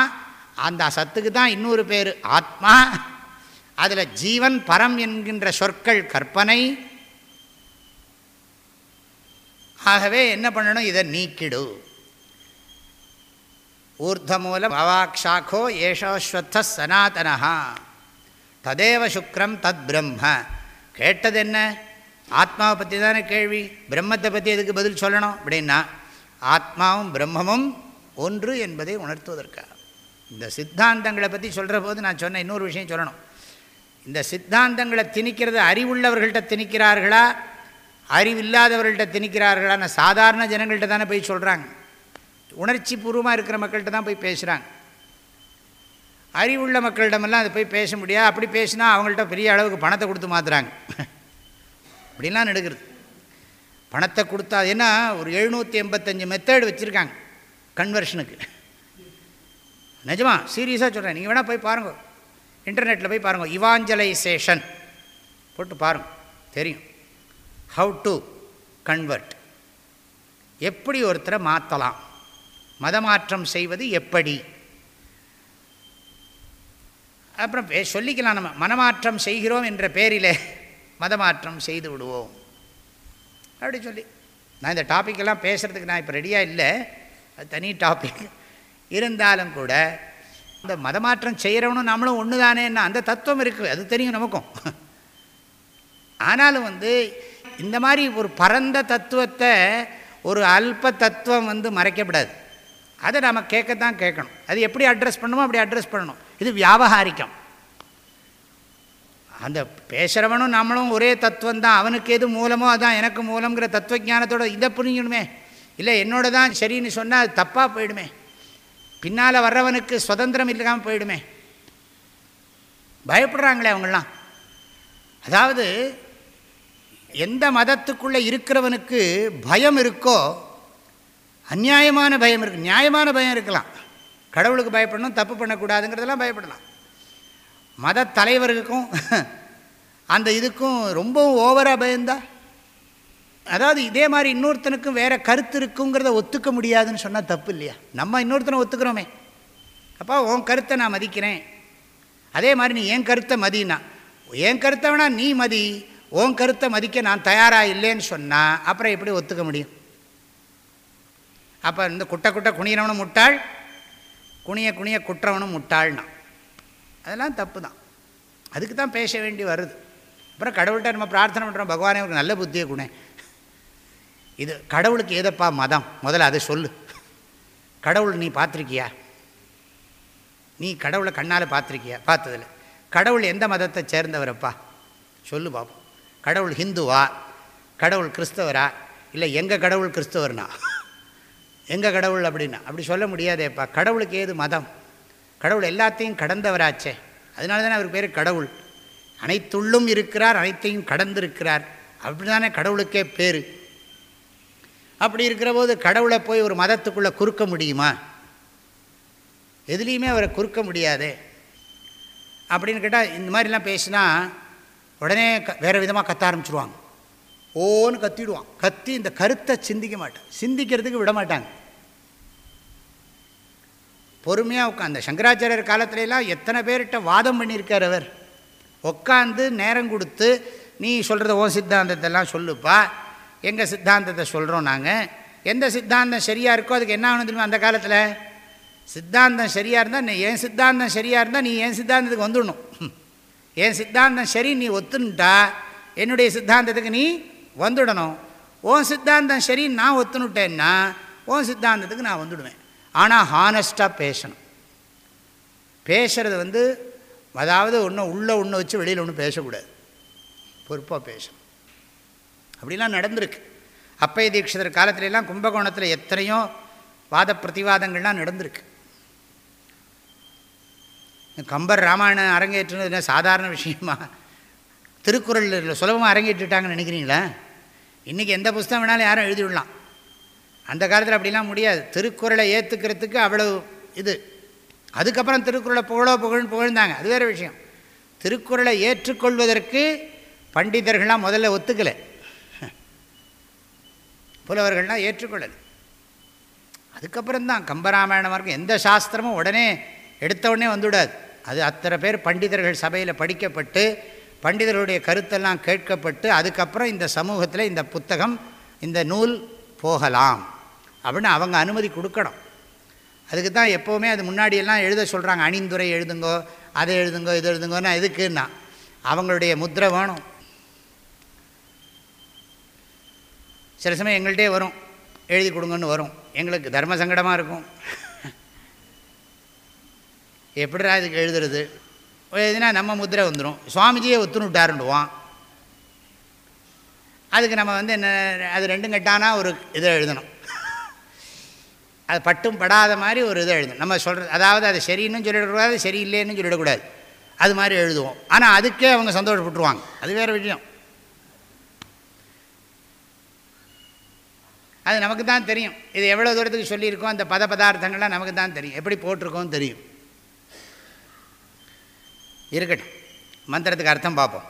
அந்த சத்துக்கு தான் இன்னொரு பேர் ஆத்மா அதில் ஜீவன் பரம் என்கின்ற சொற்கள் கற்பனை ஆகவே என்ன பண்ணணும் இதை நீக்கிடு ஊர்தமூல பவாக்ஷாக்கோ ஏஷோஸ்வத்த சனாதனா ததேவ சுக்ரம் தத் பிரம்ம கேட்டது என்ன ஆத்மாவை பற்றி தானே கேள்வி பிரம்மத்தை பற்றி எதுக்கு பதில் சொல்லணும் அப்படின்னா ஆத்மாவும் பிரம்மமும் ஒன்று என்பதை உணர்த்துவதற்காக இந்த சித்தாந்தங்களை பற்றி சொல்கிற போது நான் சொன்ன இன்னொரு விஷயம் சொல்லணும் இந்த சித்தாந்தங்களை திணிக்கிறது அறிவுள்ளவர்கள்ட்ட திணிக்கிறார்களா அறிவில்லாதவர்கள்ட்ட திணிக்கிறார்களா நான் சாதாரண ஜனங்கள்கிட்ட தானே போய் சொல்கிறாங்க உணர்ச்சி பூர்வமாக இருக்கிற மக்கள்கிட்ட தான் போய் பேசுகிறாங்க அறிவுள்ள மக்களிடமெல்லாம் அதை போய் பேச முடியாது அப்படி பேசினா அவங்கள்ட்ட பெரிய அளவுக்கு பணத்தை கொடுத்து மாத்துறாங்க அப்படின்லாம் நடக்கிறது பணத்தை கொடுத்தா ஏன்னா ஒரு எழுநூற்றி எண்பத்தஞ்சு மெத்தேட் வச்சுருக்காங்க கன்வர்ஷனுக்கு நிஜமா சீரியஸாக சொல்கிறேன் நீங்கள் வேணால் போய் பாருங்கள் இன்டர்நெட்டில் போய் பாருங்கள் இவாஞ்சலைசேஷன் போட்டு பாருங்கள் தெரியும் ஹவு டு கன்வெர்ட் எப்படி ஒருத்தரை மாற்றலாம் மதமாற்றம் செய்வது எப்படி அப்புறம் சொல்லிக்கலாம் நம்ம மனமாற்றம் செய்கிறோம் என்ற பேரிலே மதமாற்றம் செய்து விடுவோம் அப்படி சொல்லி நான் இந்த டாப்பிக்கெல்லாம் பேசுகிறதுக்கு நான் இப்போ ரெடியாக இல்லை அது தனி டாபிக் இருந்தாலும் கூட இந்த மதமாற்றம் செய்கிறவனும் நம்மளும் ஒன்று தானேன்னா அந்த தத்துவம் இருக்குது அது தெரியும் நமக்கும் ஆனாலும் வந்து இந்த மாதிரி ஒரு பரந்த தத்துவத்தை ஒரு அல்ப தத்துவம் வந்து மறைக்கப்படாது அதை நம்ம கேட்க தான் கேட்கணும் அது எப்படி அட்ரஸ் பண்ணணுமோ அப்படி அட்ரஸ் பண்ணணும் இது வியாபகாரிக்கம் அந்த பேசுகிறவனும் நம்மளும் ஒரே தத்துவம் தான் அவனுக்கு எது மூலமோ அதான் எனக்கு மூலங்கிற தத்துவ ஜானத்தோட இதை புரிஞ்சுணுமே இல்லை என்னோட தான் சரின்னு சொன்னால் அது தப்பாக போயிடுமே பின்னால் வர்றவனுக்கு சுதந்திரம் இல்லாமல் போயிடுமே பயப்படுறாங்களே அவங்களாம் அதாவது எந்த மதத்துக்குள்ளே இருக்கிறவனுக்கு பயம் இருக்கோ அந்நியாயமான பயம் இருக்கு நியாயமான பயம் இருக்கலாம் கடவுளுக்கு பயப்படணும் தப்பு பண்ணக்கூடாதுங்கிறதெல்லாம் பயப்படலாம் மத தலைவர்களுக்கும் [LAUGHS] அந்த இதுக்கும் ரொம்பவும் ஓவராக பயந்தா அதாவது இதே மாதிரி இன்னொருத்தனுக்கும் வேறு கருத்து இருக்குங்கிறத ஒத்துக்க முடியாதுன்னு சொன்னால் தப்பு இல்லையா நம்ம இன்னொருத்தனை ஒத்துக்கிறோமே அப்பா உன் கருத்தை நான் மதிக்கிறேன் அதே மாதிரி நீ என் கருத்தை மதினா என் கருத்தை வேணால் நீ மதி உன் கருத்தை மதிக்க நான் தயாராக இல்லைன்னு சொன்னால் அப்புறம் எப்படி ஒத்துக்க முடியும் அப்போ இந்த குட்டை குட்டை குனியிறவனும் முட்டாள் குனிய குனிய குற்றவனும் முட்டாள்னா அதெல்லாம் தப்பு தான் அதுக்கு தான் பேச வேண்டி வருது அப்புறம் கடவுள்கிட்ட நம்ம பிரார்த்தனை பண்ணுறோம் பகவானே ஒரு நல்ல புத்தியை குணே இது கடவுளுக்கு ஏதப்பா மதம் முதல்ல அதை சொல்லு கடவுள் நீ பார்த்துருக்கியா நீ கடவுளை கண்ணால் பார்த்துருக்கியா பார்த்ததில்ல கடவுள் எந்த மதத்தை சேர்ந்தவரப்பா சொல்லு பார்ப்போம் கடவுள் ஹிந்துவா கடவுள் கிறிஸ்தவரா இல்லை எங்கள் கடவுள் கிறிஸ்தவர்னா எங்கள் கடவுள் அப்படின்னா அப்படி சொல்ல முடியாதேப்பா கடவுளுக்கு ஏது மதம் கடவுள் எல்லாத்தையும் கடந்தவராச்சே அதனால தானே அவர் பேர் கடவுள் அனைத்துள்ளும் இருக்கிறார் அனைத்தையும் கடந்திருக்கிறார் அப்படி தானே கடவுளுக்கே பேர் அப்படி இருக்கிற போது கடவுளை போய் ஒரு மதத்துக்குள்ளே குறுக்க முடியுமா எதுலேயுமே அவரை குறுக்க முடியாது அப்படின்னு கேட்டால் இந்த மாதிரிலாம் பேசினா உடனே க வேறு விதமாக கத்த ஆரம்பிச்சிடுவாங்க ஓன்னு கத்திடுவான் கத்தி இந்த கருத்தை சிந்திக்க மாட்டான் சிந்திக்கிறதுக்கு விட மாட்டாங்க பொறுமையாக உட்காந்து சங்கராச்சாரியர் காலத்துலலாம் எத்தனை பேர்கிட்ட வாதம் பண்ணியிருக்கார் அவர் உட்காந்து நேரம் கொடுத்து நீ சொல்கிறத ஓ சித்தாந்தத்தெல்லாம் சொல்லுப்பா எங்கள் சித்தாந்தத்தை சொல்கிறோம் நாங்கள் எந்த சித்தாந்தம் சரியாக இருக்கோ அதுக்கு என்ன ஆகணும் தெரியுமா அந்த காலத்தில் சித்தாந்தம் சரியாக இருந்தால் நீ என் சித்தாந்தம் சரியாக இருந்தால் நீ என் சித்தாந்தத்துக்கு வந்துடணும் [LAUGHS] என் சித்தாந்தம் சரி நீ ஒத்துனுட்டா என்னுடைய சித்தாந்தத்துக்கு நீ வந்துடணும் ஓன் சித்தாந்தம் சரி நான் ஒத்துனுட்டேன்னா ஓன் சித்தாந்தத்துக்கு நான் வந்துடுவேன் ஆனால் ஹானஸ்டாக பேசணும் பேசுகிறது வந்து அதாவது ஒன்று உள்ளே ஒன்று வச்சு வெளியில் ஒன்று பேசக்கூடாது பொறுப்பாக பேசணும் அப்படிலாம் நடந்திருக்கு அப்பைய தீட்சிதர் காலத்திலெல்லாம் கும்பகோணத்தில் எத்தனையோ வாத பிரதிவாதங்கள்லாம் நடந்திருக்கு கம்பர் ராமாயணம் அரங்கேற்றுனது என்ன சாதாரண விஷயமா திருக்குறள் சுலபமாக அரங்கேற்றுட்டாங்கன்னு நினைக்கிறீங்களா இன்றைக்கி எந்த புஸ்தகம் வேணாலும் யாரும் எழுதிவிடலாம் அந்த காலத்தில் அப்படிலாம் முடியாது திருக்குறளை ஏற்றுக்கிறதுக்கு அவ்வளவு இது அதுக்கப்புறம் திருக்குறளை புகழோ புகழ்னு புகழ்ந்தாங்க அது வேறு விஷயம் திருக்குறளை ஏற்றுக்கொள்வதற்கு பண்டிதர்கள்லாம் முதல்ல ஒத்துக்கலை புலவர்கள்லாம் ஏற்றுக்கொள்ளலை அதுக்கப்புறம்தான் கம்பராமாயணம் இருக்கும் எந்த சாஸ்திரமும் உடனே எடுத்த உடனே வந்துவிடாது அது அத்தனை பேர் பண்டிதர்கள் சபையில் படிக்கப்பட்டு பண்டிதர்களுடைய கருத்தெல்லாம் கேட்கப்பட்டு அதுக்கப்புறம் இந்த சமூகத்தில் இந்த புத்தகம் இந்த நூல் போகலாம் அப்படின்னு அவங்க அனுமதி கொடுக்கணும் அதுக்கு தான் எப்போவுமே அது முன்னாடியெல்லாம் எழுத சொல்கிறாங்க அணிந்துரை எழுதுங்கோ அதை எழுதுங்கோ இது எழுதுங்கன்னா எதுக்குன்னா அவங்களுடைய முத்திரை வேணும் சில சமயம் எங்கள்கிட்டே வரும் எழுதி கொடுங்கன்னு வரும் எங்களுக்கு தர்ம சங்கடமாக இருக்கும் [LAUGHS] எப்படிடா இதுக்கு எழுதுறது எதுனா நம்ம முத்திரை வந்துடும் சுவாமிஜியே ஒத்துணுட்டாருண்டுவான் அதுக்கு நம்ம வந்து என்ன அது ரெண்டும் கட்டானா ஒரு இதை எழுதணும் அது பட்டும் படாத மாதிரி ஒரு இதை எழுதும் நம்ம சொல்கிறது அதாவது அது சரின்னு சொல்லிடக்கூடாது சரி இல்லைன்னு சொல்லிடக்கூடாது அது மாதிரி எழுதுவோம் ஆனால் அதுக்கே அவங்க சந்தோஷப்பட்டுருவாங்க அது வேறு விஷயம் அது நமக்கு தான் தெரியும் இது எவ்வளோ தூரத்துக்கு சொல்லியிருக்கோம் அந்த பத பதார்த்தங்கள்லாம் நமக்கு தான் தெரியும் எப்படி போட்டிருக்கோம் தெரியும் இருக்கட்டும் மந்திரத்துக்கு அர்த்தம் பார்ப்போம்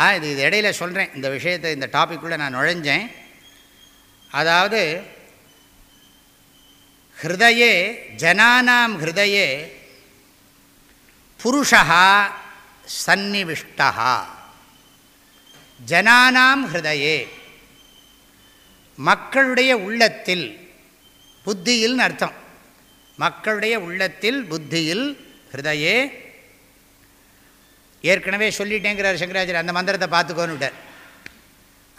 ஆ இது இது இடையில சொல்கிறேன் இந்த விஷயத்தை இந்த டாப்பிக்குள்ளே நான் நுழைஞ்சேன் அதாவது ஹிருதயே ஜனானாம் ஹிருதயே புருஷா சந்நிவிஷ்டா ஜனானாம் ஹிருதயே மக்களுடைய உள்ளத்தில் புத்தியில்னு அர்த்தம் மக்களுடைய உள்ளத்தில் புத்தியில் ஹிருதயே ஏற்கனவே சொல்லிட்டேங்கிறார் சங்கராச்சாரியர் அந்த மந்திரத்தை பார்த்துக்கோன்னுட்டார்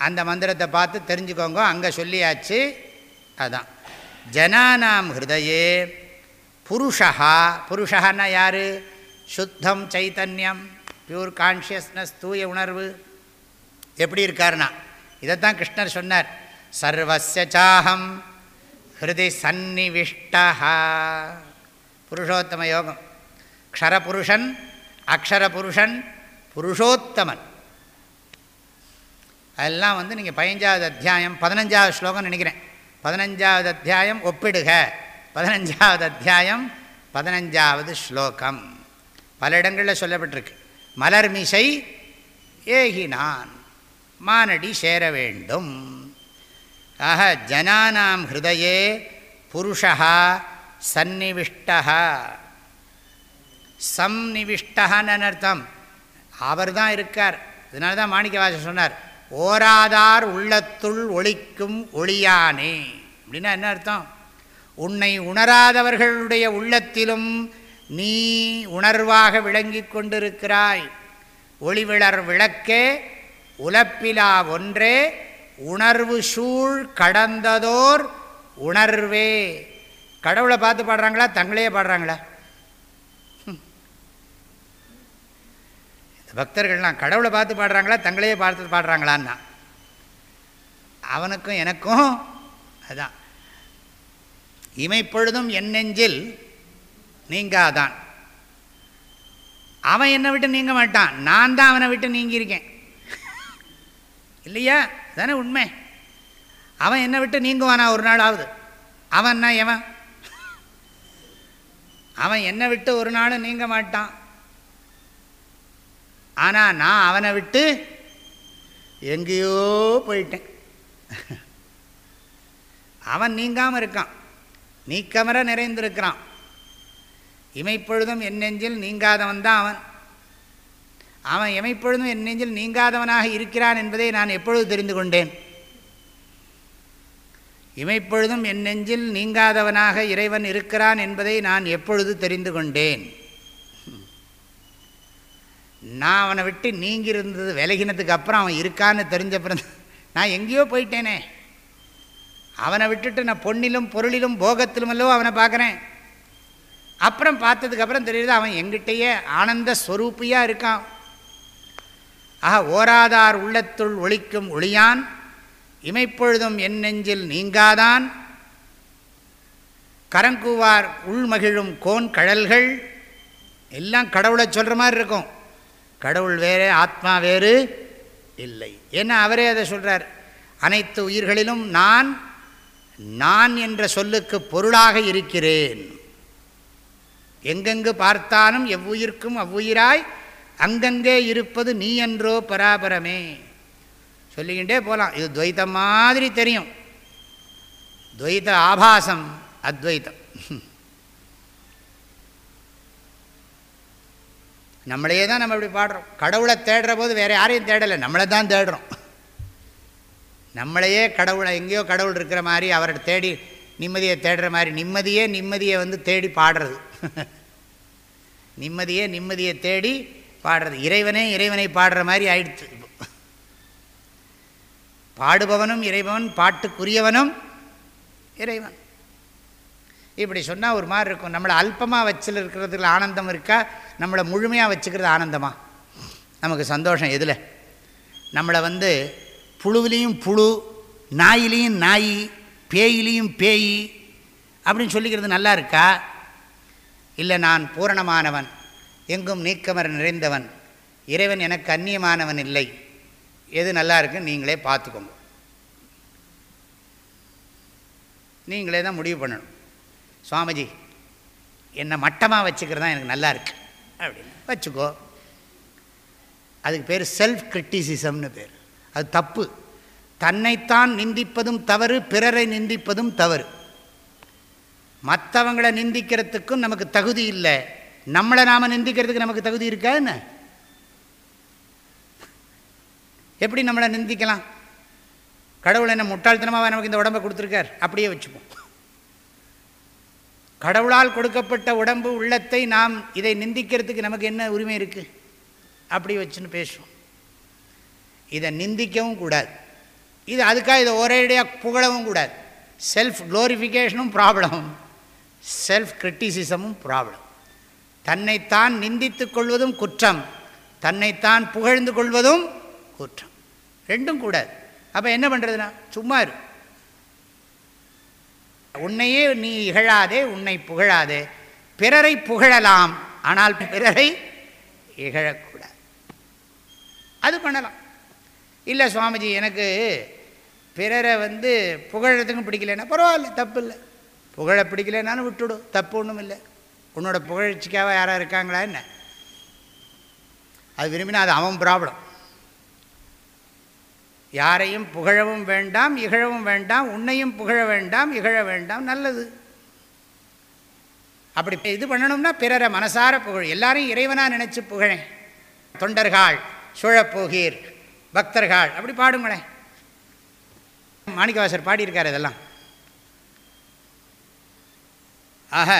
அந்த மந்திரத்தை பார்த்து தெரிஞ்சுக்கோங்க அங்கே சொல்லியாச்சு அதான் ஜனானாம் ஹிருதயே புருஷா புருஷன்னா யார் சுத்தம் சைத்தன்யம் பியூர் கான்ஷியஸ்னஸ் தூய உணர்வு எப்படி இருக்கார்னா இதைத்தான் கிருஷ்ணர் சொன்னார் சர்வசிய சாஹம் ஹிருதி சந்நிவிஷ்டா புருஷோத்தம யோகம் க்ஷரபுருஷன் அக்ஷரபுருஷன் புருஷோத்தமன் அதெல்லாம் வந்து நீங்கள் பதினஞ்சாவது அத்தியாயம் பதினஞ்சாவது ஸ்லோகம் நினைக்கிறேன் பதினஞ்சாவது அத்தியாயம் ஒப்பிடுக பதினஞ்சாவது அத்தியாயம் பதினஞ்சாவது ஸ்லோகம் பல இடங்களில் சொல்லப்பட்டிருக்கு மலர்மிசை மிசை ஏகினான் மானடி சேர வேண்டும் ஆக ஜனானாம் ஹிருதயே புருஷா சந்நிவிஷ்டா சம்நிவிஷ்டகான்னு அர்த்தம் அவர் தான் இருக்கார் இதனால தான் மாணிக்கவாசன் சொன்னார் ஓராதார் உள்ளத்துள் ஒழிக்கும் ஒளியானே அப்படின்னா என்ன அர்த்தம் உன்னை உணராதவர்களுடைய உள்ளத்திலும் நீ உணர்வாக விளங்கி கொண்டிருக்கிறாய் ஒளிவிளர் விளக்கே உலப்பிலா ஒன்றே உணர்வு சூழ் கடந்ததோர் உணர்வே கடவுளை பார்த்து பாடுறாங்களா தங்களையே பாடுறாங்களா பக்தர்கள்லாம் கடவுளை பார்த்து பாடுறாங்களா தங்களையே பார்த்து பாடுறாங்களான்னா அவனுக்கும் எனக்கும் அதுதான் இமைப்பொழுதும் என் நெஞ்சில் நீங்காதான் அவன் என்னை விட்டு நீங்க மாட்டான் நான் தான் அவனை விட்டு நீங்கியிருக்கேன் இல்லையா தானே உண்மை அவன் என்னை விட்டு நீங்குவானா ஒரு நாள் ஆகுது அவன் அவன்னா எவன் அவன் என்னை விட்டு ஒரு நாளும் நீங்க மாட்டான் ஆனால் நான் அவனை விட்டு எங்கேயோ போயிட்டேன் அவன் நீங்காமல் இருக்கான் நீக்கமர நிறைந்திருக்கிறான் இமைப்பொழுதும் என் நெஞ்சில் நீங்காதவன் தான் அவன் அவன் எமைப்பொழுதும் என் நெஞ்சில் நீங்காதவனாக இருக்கிறான் என்பதை நான் எப்பொழுது தெரிந்து கொண்டேன் இமைப்பொழுதும் என் நெஞ்சில் நீங்காதவனாக இறைவன் இருக்கிறான் என்பதை நான் எப்பொழுது தெரிந்து கொண்டேன் நான் அவனை விட்டு நீங்கி இருந்தது விலகினதுக்கு அப்புறம் அவன் இருக்கான்னு தெரிஞ்ச பிறந்த நான் எங்கேயோ போயிட்டேனே அவனை விட்டுட்டு நான் பொன்னிலும் பொருளிலும் போகத்திலும் அல்லவோ அவனை பார்க்குறேன் அப்புறம் பார்த்ததுக்கப்புறம் தெரியுது அவன் எங்கிட்டேயே ஆனந்த ஸ்வரூப்பியாக இருக்கான் ஆஹா ஓராதார் உள்ளத்துள் ஒழிக்கும் ஒளியான் இமைப்பொழுதும் என் நெஞ்சில் நீங்காதான் கரங்கூவார் உள்மகிழும் கோன் கடல்கள் எல்லாம் கடவுளை சொல்கிற மாதிரி இருக்கும் கடவுள் வேறு ஆத்மா வேறு இல்லை ஏன்னா அவரே அதை சொல்கிறார் அனைத்து உயிர்களிலும் நான் நான் என்ற சொல்லுக்கு பொருளாக இருக்கிறேன் எங்கெங்கு பார்த்தாலும் எவ்வுயிர்க்கும் அவ்வுயிராய் அங்கங்கே இருப்பது நீ என்றோ பராபரமே சொல்லிக்கிட்டே போகலாம் இது துவைத்தம் மாதிரி தெரியும் துவைத ஆபாசம் அத்வைத்தம் நம்மளையே தான் நம்ம இப்படி பாடுறோம் கடவுளை தேடுற போது வேறு யாரையும் தேடலை நம்மளை தான் தேடுறோம் நம்மளையே கடவுளை எங்கேயோ கடவுள் இருக்கிற மாதிரி அவரை தேடி நிம்மதியை தேடுற மாதிரி நிம்மதியே நிம்மதியை வந்து தேடி பாடுறது [LAUGHS] நிம்மதியே நிம்மதியை தேடி பாடுறது இறைவனே இறைவனை பாடுற மாதிரி ஆயிடுச்சு பாடுபவனும் இறைவன் பாட்டுக்குரியவனும் இறைவன் இப்படி சொன்னால் ஒரு மாதிரி இருக்கும் நம்மளை அல்பமாக வச்சில் இருக்கிறதுல ஆனந்தம் இருக்கா நம்மளை முழுமையாக வச்சுக்கிறது ஆனந்தமாக நமக்கு சந்தோஷம் எதில் நம்மளை வந்து புழுவிலையும் புழு நாயிலையும் நாய் பேயிலையும் பேய் அப்படின்னு சொல்லிக்கிறது நல்லா இருக்கா இல்லை நான் பூரணமானவன் எங்கும் நீக்கமர நிறைந்தவன் இறைவன் எனக்கு அந்நியமானவன் இல்லை எது நல்லா இருக்குன்னு நீங்களே பார்த்துக்கோங்க நீங்களே தான் முடிவு பண்ணணும் சுவாமிஜி என்னை மட்டமாக வச்சுக்கிறது தான் எனக்கு நல்லா இருக்குது அப்படின்னு வச்சுக்கோ அதுக்கு பேர் செல்ஃப் கிரிட்டிசிசம்னு பேர் அது தப்பு தன்னைத்தான் நிந்திப்பதும் தவறு பிறரை நிந்திப்பதும் தவறு மற்றவங்களை நிந்திக்கிறதுக்கும் நமக்கு தகுதி இல்லை நம்மளை நாம் நிந்திக்கிறதுக்கு நமக்கு தகுதி இருக்கா என்ன எப்படி நம்மளை நிந்திக்கலாம் கடவுள் என்ன முட்டாள்தனமாக நமக்கு இந்த உடம்பை கொடுத்துருக்கார் அப்படியே வச்சுப்போம் கடவுளால் கொடுக்கப்பட்ட உடம்பு உள்ளத்தை நாம் இதை நிந்திக்கிறதுக்கு நமக்கு என்ன உரிமை இருக்குது அப்படி வச்சுன்னு பேசுவோம் இதை நிந்திக்கவும் கூடாது இது அதுக்காக இதை ஒரேடியாக புகழவும் கூடாது செல்ஃப் க்ளோரிஃபிகேஷனும் ப்ராப்ளம் செல்ஃப் கிரிட்டிசிசமும் ப்ராப்ளம் தன்னைத்தான் நிந்தித்து கொள்வதும் குற்றம் தன்னைத்தான் புகழ்ந்து கொள்வதும் குற்றம் ரெண்டும் கூடாது அப்போ என்ன பண்ணுறதுனா சும்மா இருக்கும் உன்னையே நீ இகழாதே உன்னை புகழாதே பிறரை புகழலாம் ஆனால் பிறரை இகழக்கூடாது அது பண்ணலாம் இல்லை சுவாமிஜி எனக்கு பிறரை வந்து புகழறதுக்கும் பிடிக்கலன்னா பரவாயில்ல தப்பு இல்லை புகழ பிடிக்கலனாலும் விட்டுடும் தப்பு ஒன்றும் இல்லை உன்னோட புகழ்ச்சிக்காக யாராக இருக்காங்களா என்ன அது விரும்பினா அது அவன் ப்ராப்ளம் யாரையும் புகழவும் வேண்டாம் இகழவும் வேண்டாம் உன்னையும் புகழ வேண்டாம் இகழ வேண்டாம் நல்லது அப்படி இது பண்ணணும்னா பிறரை மனசார புகழ் எல்லாரையும் இறைவனாக நினச்சி புகழேன் தொண்டர்கள் சுழப்போகீர் பக்தர்கள் அப்படி பாடுங்களேன் மாணிக்கவாசர் பாடியிருக்கார் இதெல்லாம் ஆக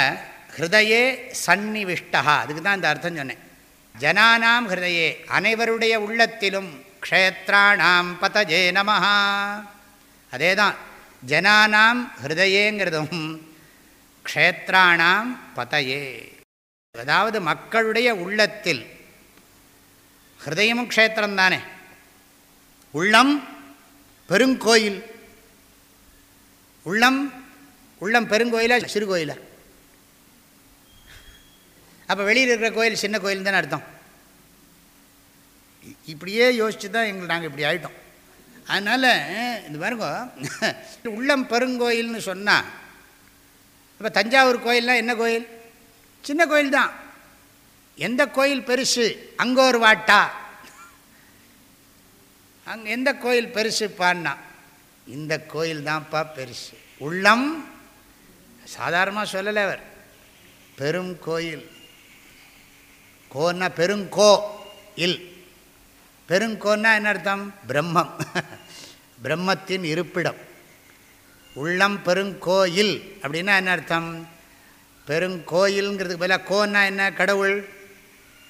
ஹிருதயே சந்நிவிஷ்டா அதுக்கு தான் இந்த அர்த்தம் சொன்னேன் ஜனானாம் ஹிருதயே அனைவருடைய உள்ளத்திலும் க்ஷேத்ராணாம் பதஜே நம அதே தான் ஜனானாம் ஹிருதயேங்கிறதும் க்ஷேத்ராணாம் பதயே அதாவது மக்களுடைய உள்ளத்தில் ஹிருதயமும் க்ஷேத்திரம்தானே தானே உள்ளம் பெருங்கோயில் உள்ளம் உள்ளம் பெருங்கோயிலா சிறு கோயிலா அப்போ வெளியில் இருக்கிற கோயில் சின்ன கோயில் தானே அர்த்தம் இப்படியே யோசித்து தான் எங்களுக்கு நாங்கள் இப்படி ஆகிட்டோம் அதனால் இந்த பாருங்க [LAUGHS] உள்ளம் பெருங்கோயில்னு சொன்னால் இப்போ தஞ்சாவூர் கோயில்னால் என்ன கோயில் சின்ன கோயில் தான் எந்த கோயில் பெருசு அங்கே ஒரு வாட்டா அங்கே எந்த கோயில் பெருசு பான்னா இந்த கோயில் தான்ப்பா பெருசு உள்ளம் சாதாரணமாக சொல்லலை அவர் பெரும் கோயில் கோன்னா பெருங்கோ இல் பெருங்கோன்னா என்ன அர்த்தம் பிரம்மம் [LAUGHS] பிரம்மத்தின் இருப்பிடம் உள்ளம் பெருங்கோயில் அப்படின்னா என்ன அர்த்தம் பெருங்கோயில்ங்கிறதுக்கு பதிலாக கோன்னா என்ன கடவுள்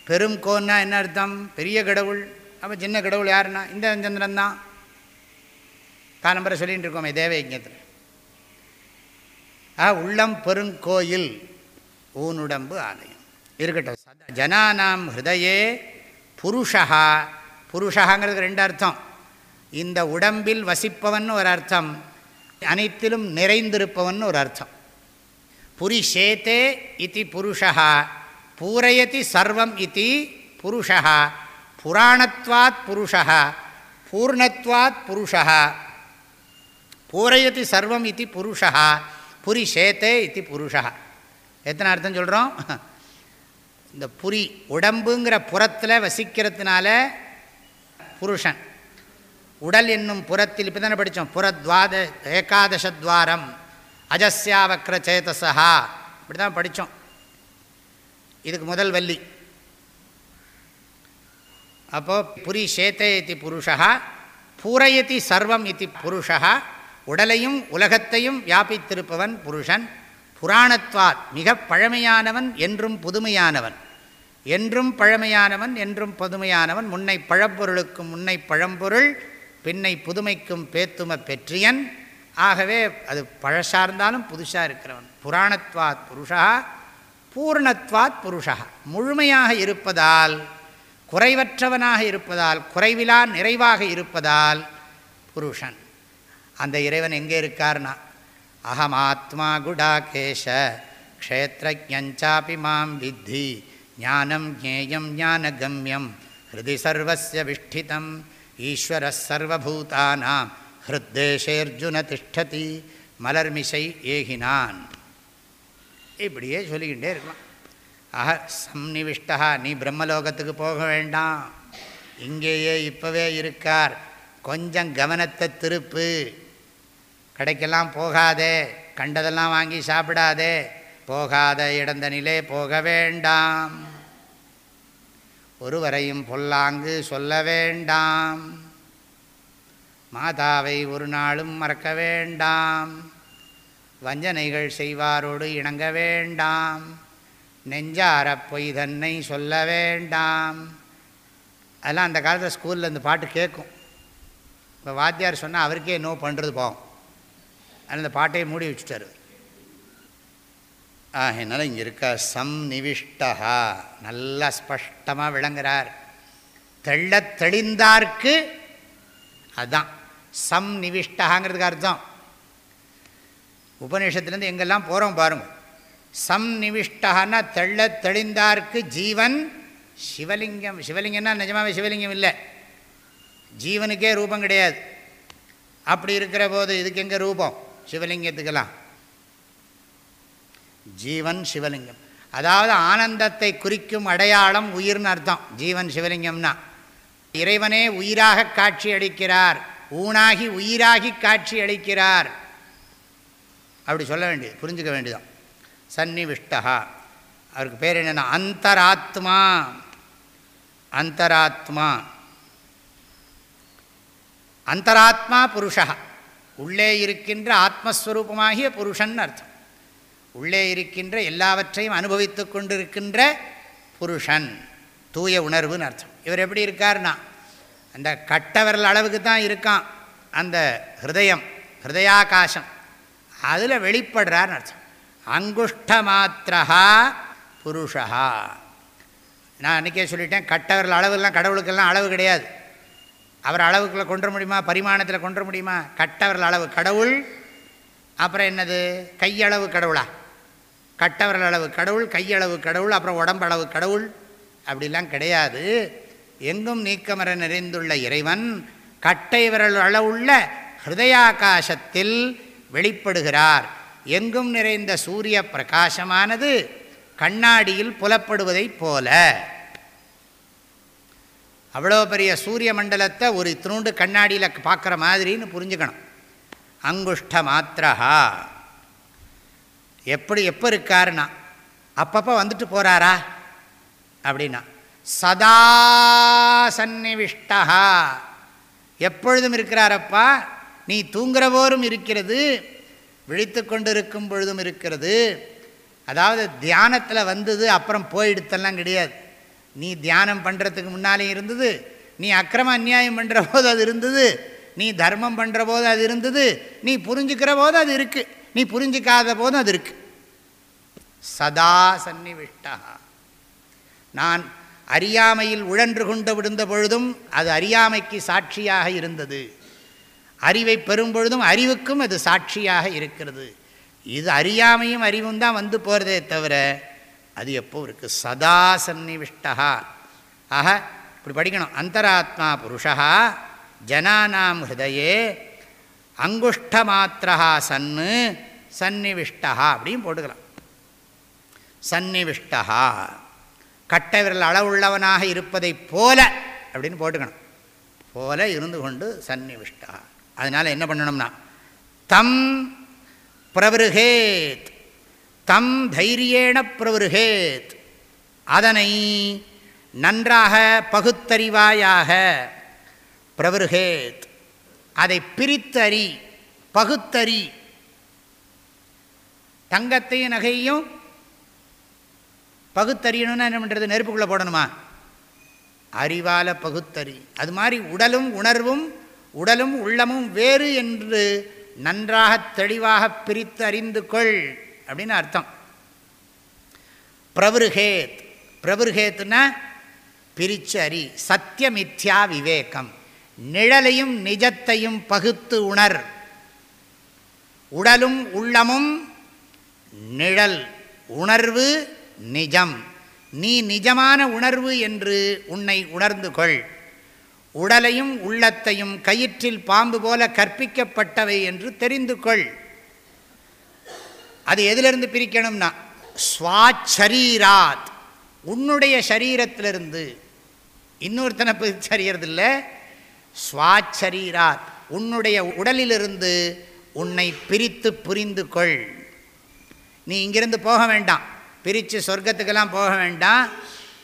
பெரும் கோன்னா என்ன அர்த்தம் பெரிய கடவுள் அப்போ சின்ன கடவுள் யாருன்னா இந்த சந்திரன் தான் தான் நம்பரை சொல்லிகிட்டு இருக்கோமே தேவயஜத்தில் ஆ உள்ளம் பெருங்கோயில் ஊனுடம்பு ஆலயம் இருக்கட்டும் ஜனானாம் ஹிருதயே புருஷா புருஷாங்கிறது ரெண்டு அர்த்தம் இந்த உடம்பில் வசிப்பவன் ஒரு அர்த்தம் அனைத்திலும் நிறைந்திருப்பவன் ஒரு அர்த்தம் புரிஷேத்தே இது புருஷா பூரையதி சர்வம் இது புருஷா புராணத்வாத் புருஷா பூர்ணத்வாத் புருஷா பூரையதி சர்வம் இது புருஷா புரிஷேத்தே இது புருஷா எத்தனை அர்த்தம் சொல்கிறோம் இந்த புரி உடம்புங்கிற புறத்தில் வசிக்கிறதுனால புருஷன் உடல் என்னும் புறத்தில் இப்போ தானே படித்தோம் புறத்வாத ஏகாதசத்வாரம் அஜஸ்யாவக்ர சேதசா இப்படி தான் படித்தோம் இதுக்கு முதல் வள்ளி அப்போது புரி சேத்தையத்தி புருஷா பூரையதி சர்வம் இது புருஷா உடலையும் உலகத்தையும் வியாபித்திருப்பவன் புருஷன் புராணத்வாத் மிக பழமையானவன் என்றும் புதுமையானவன் என்றும் பழமையானவன் என்றும் புதுமையானவன் முன்னை பழம்பொருளுக்கும் முன்னை பழம்பொருள் பின்னை புதுமைக்கும் பேத்தும பெற்றியன் ஆகவே அது பழசாக இருந்தாலும் புதுசாக இருக்கிறவன் புராணத்வாத் புருஷா பூர்ணத்வாத் புருஷா முழுமையாக இருப்பதால் குறைவற்றவனாக இருப்பதால் குறைவிலா நிறைவாக இருப்பதால் புருஷன் அந்த இறைவன் எங்கே இருக்கார்னா அகமாத்மா ஆத்மா குடாகேஷ கஷேத்திரஞ்சாபி மாம் வித்தி ஞானம் ஜேயம் ஜானகமியம் ஹிருதி விஷ்டிதம் ஈஸ்வரः சர்வபூதானாம் ஹிருத்தேஷேர்ஜுன திஷ்டதி மலர்மிசை ஏகினான் இப்படியே சொல்லிக்கிட்டே இருக்கலாம் அஹ சம்னிவிஷ்டா நீ பிரம்மலோகத்துக்கு போக வேண்டாம் இங்கேயே இப்போவே இருக்கார் கொஞ்சம் கவனத்தை திருப்பு கடைக்கெல்லாம் போகாதே கண்டதெல்லாம் வாங்கி சாப்பிடாதே போகாத இடந்த நிலை போக வேண்டாம் ஒருவரையும் பொல்லாங்கு சொல்ல வேண்டாம் மாதாவை ஒரு நாளும் மறக்க வேண்டாம் வஞ்சனைகள் செய்வாரோடு இணங்க வேண்டாம் நெஞ்சார பொய் தன்னை சொல்ல வேண்டாம் அதெல்லாம் அந்த காலத்தில் ஸ்கூலில் இந்த பாட்டு கேட்கும் இப்போ வாத்தியார் சொன்னால் அவருக்கே நோ பண்ணுறது போகும் அந்த பாட்டையே மூடி வச்சுட்டார் ஆகினால இங்கே இருக்க சம்நிவிஷ்டா நல்லா ஸ்பஷ்டமாக விளங்குறார் தெள்ள தெளிந்தார்க்கு அதுதான் நிவிஷ்டாங்கிறதுக்கு அர்த்தம் உபநிஷத்துலேருந்து எங்கெல்லாம் போகிறோம் பாருங்கள் சம்நிவிஷ்டகான்னா தெள்ள தெளிந்தார்க்கு ஜீவன் சிவலிங்கம் சிவலிங்கம்னா நிஜமாகவே சிவலிங்கம் இல்லை ஜீவனுக்கே ரூபம் கிடையாது அப்படி இருக்கிற போது இதுக்கு எங்கே ரூபம் சிவலிங்கத்துக்கெல்லாம் ஜீவன் சிவலிங்கம் அதாவது ஆனந்தத்தை குறிக்கும் அடையாளம் உயிர்னு அர்த்தம் ஜீவன் சிவலிங்கம்னா இறைவனே உயிராக காட்சி அளிக்கிறார் ஊனாகி உயிராகி காட்சி அளிக்கிறார் அப்படி சொல்ல வேண்டியது புரிஞ்சுக்க வேண்டியதான் சன்னிவிஷ்டகா அவருக்கு பேர் என்னென்னா அந்தராத்மா அந்தராத்மா அந்தராத்மா புருஷா உள்ளே இருக்கின்ற ஆத்மஸ்வரூபமாகிய புருஷன் அர்த்தம் உள்ளே இருக்கின்ற எல்லாவற்றையும் அனுபவித்து கொண்டிருக்கின்ற புருஷன் தூய உணர்வுன்னு அர்த்தம் இவர் எப்படி இருக்கார்னா அந்த கட்டவரல் அளவுக்கு தான் இருக்கான் அந்த ஹிருதயம் ஹிருதயாகாசம் அதில் வெளிப்படுறார்னு அர்த்தம் அங்குஷ்ட மாத்திரா புருஷா நான் அன்றைக்கே சொல்லிட்டேன் கட்டவரல் அளவுலாம் கடவுளுக்கெல்லாம் அளவு கிடையாது அவர் அளவுக்குள்ளே கொண்டு முடியுமா பரிமாணத்தில் கொண்டு முடியுமா கட்டவரல் அளவு கடவுள் அப்புறம் என்னது கையளவு கடவுளா கட்டவரல் அளவு கடவுள் கையளவு கடவுள் அப்புறம் உடம்பளவு கடவுள் அப்படிலாம் கிடையாது எங்கும் நீக்கமர நிறைந்துள்ள இறைவன் கட்டை விரல் அளவுள்ள ஹிருதயாகாசத்தில் வெளிப்படுகிறார் எங்கும் நிறைந்த சூரிய பிரகாசமானது கண்ணாடியில் புலப்படுவதைப் போல அவ்வளோ பெரிய சூரிய மண்டலத்தை ஒரு திருண்டு கண்ணாடியில் பார்க்குற மாதிரின்னு புரிஞ்சுக்கணும் அங்குஷ்ட மாத்திரஹா எப்படி எப்போ இருக்காருன்னா அப்பப்போ வந்துட்டு போகிறாரா அப்படின்னா சதா சந்நிவிஷ்டா எப்பொழுதும் இருக்கிறாரப்பா நீ தூங்குற போரும் இருக்கிறது விழித்து கொண்டிருக்கும் பொழுதும் இருக்கிறது அதாவது தியானத்தில் வந்தது அப்புறம் போயிடுத்தெல்லாம் கிடையாது நீ தியானம் பண்ணுறதுக்கு முன்னாலேயும் இருந்தது நீ அக்கிரம அந்நியாயம் பண்ணுற போது அது இருந்தது நீ தர்மம் பண்ணுற போது அது இருந்தது நீ புரிஞ்சுக்கிற போது அது இருக்குது நீ புரிஞ்சிக்காத போதும் அது இருக்கு சதா சந்நிவிஷ்டா நான் அறியாமையில் உழன்று கொண்டு விழுந்த பொழுதும் அது அறியாமைக்கு சாட்சியாக இருந்தது அறிவை பெறும் பொழுதும் அறிவுக்கும் அது சாட்சியாக இருக்கிறது இது அறியாமையும் அறிவும் தான் வந்து போகிறதே தவிர அது எப்போ இருக்குது சதா சன்னிவிஷ்டா ஆக இப்படி படிக்கணும் அந்தராத்மா புருஷா ஜனானாம் ஹிருதயே அங்குஷ்ட மாத்திரஹா சன்னு சன்னிவிஷ்டா அப்படின்னு போட்டுக்கலாம் சன்னிவிஷ்டா கட்ட விரல் அளவுள்ளவனாக இருப்பதை போல அப்படின்னு போட்டுக்கணும் போல இருந்து கொண்டு சந்நிவிஷ்டா அதனால் என்ன பண்ணணும்னா தம் பிரவருகேத் தம் தைரியேண பிரவருகேத் அதனை நன்றாக பகுத்தறிவாயாக பிரவருகேத் அதை பிரித்தறி பகுத்தறி தங்கத்தையும் நகையும் பகுத்தறியணும்னா என்ன பண்ணுறது நெருப்புக்குள்ளே போடணுமா அறிவால பகுத்தறி அது மாதிரி உடலும் உணர்வும் உடலும் உள்ளமும் வேறு என்று நன்றாக தெளிவாக பிரித்து அறிந்து கொள் அப்படின்னு அர்த்தம் பிரவருகேத் பிரவருகேத்துனா அறி சத்தியமித்யா விவேகம் நிழலையும் நிஜத்தையும் பகுத்து உணர் உடலும் உள்ளமும் நிழல் உணர்வு நிஜம் நீ நிஜமான உணர்வு என்று உன்னை உணர்ந்து கொள் உடலையும் உள்ளத்தையும் கயிற்றில் பாம்பு போல கற்பிக்கப்பட்டவை என்று தெரிந்து கொள் அது எதிலிருந்து பிரிக்கணும்னா ஸ்வாச்சரீராத் உன்னுடைய சரீரத்திலிருந்து இன்னொருத்தனை பிரிச்சறியறதில்லை ஸ்வாச்சரீராத் உன்னுடைய உடலிலிருந்து உன்னை பிரித்து புரிந்து கொள் நீ இங்கிருந்து போக வேண்டாம் பிரித்து சொர்க்கத்துக்கெல்லாம் போக வேண்டாம்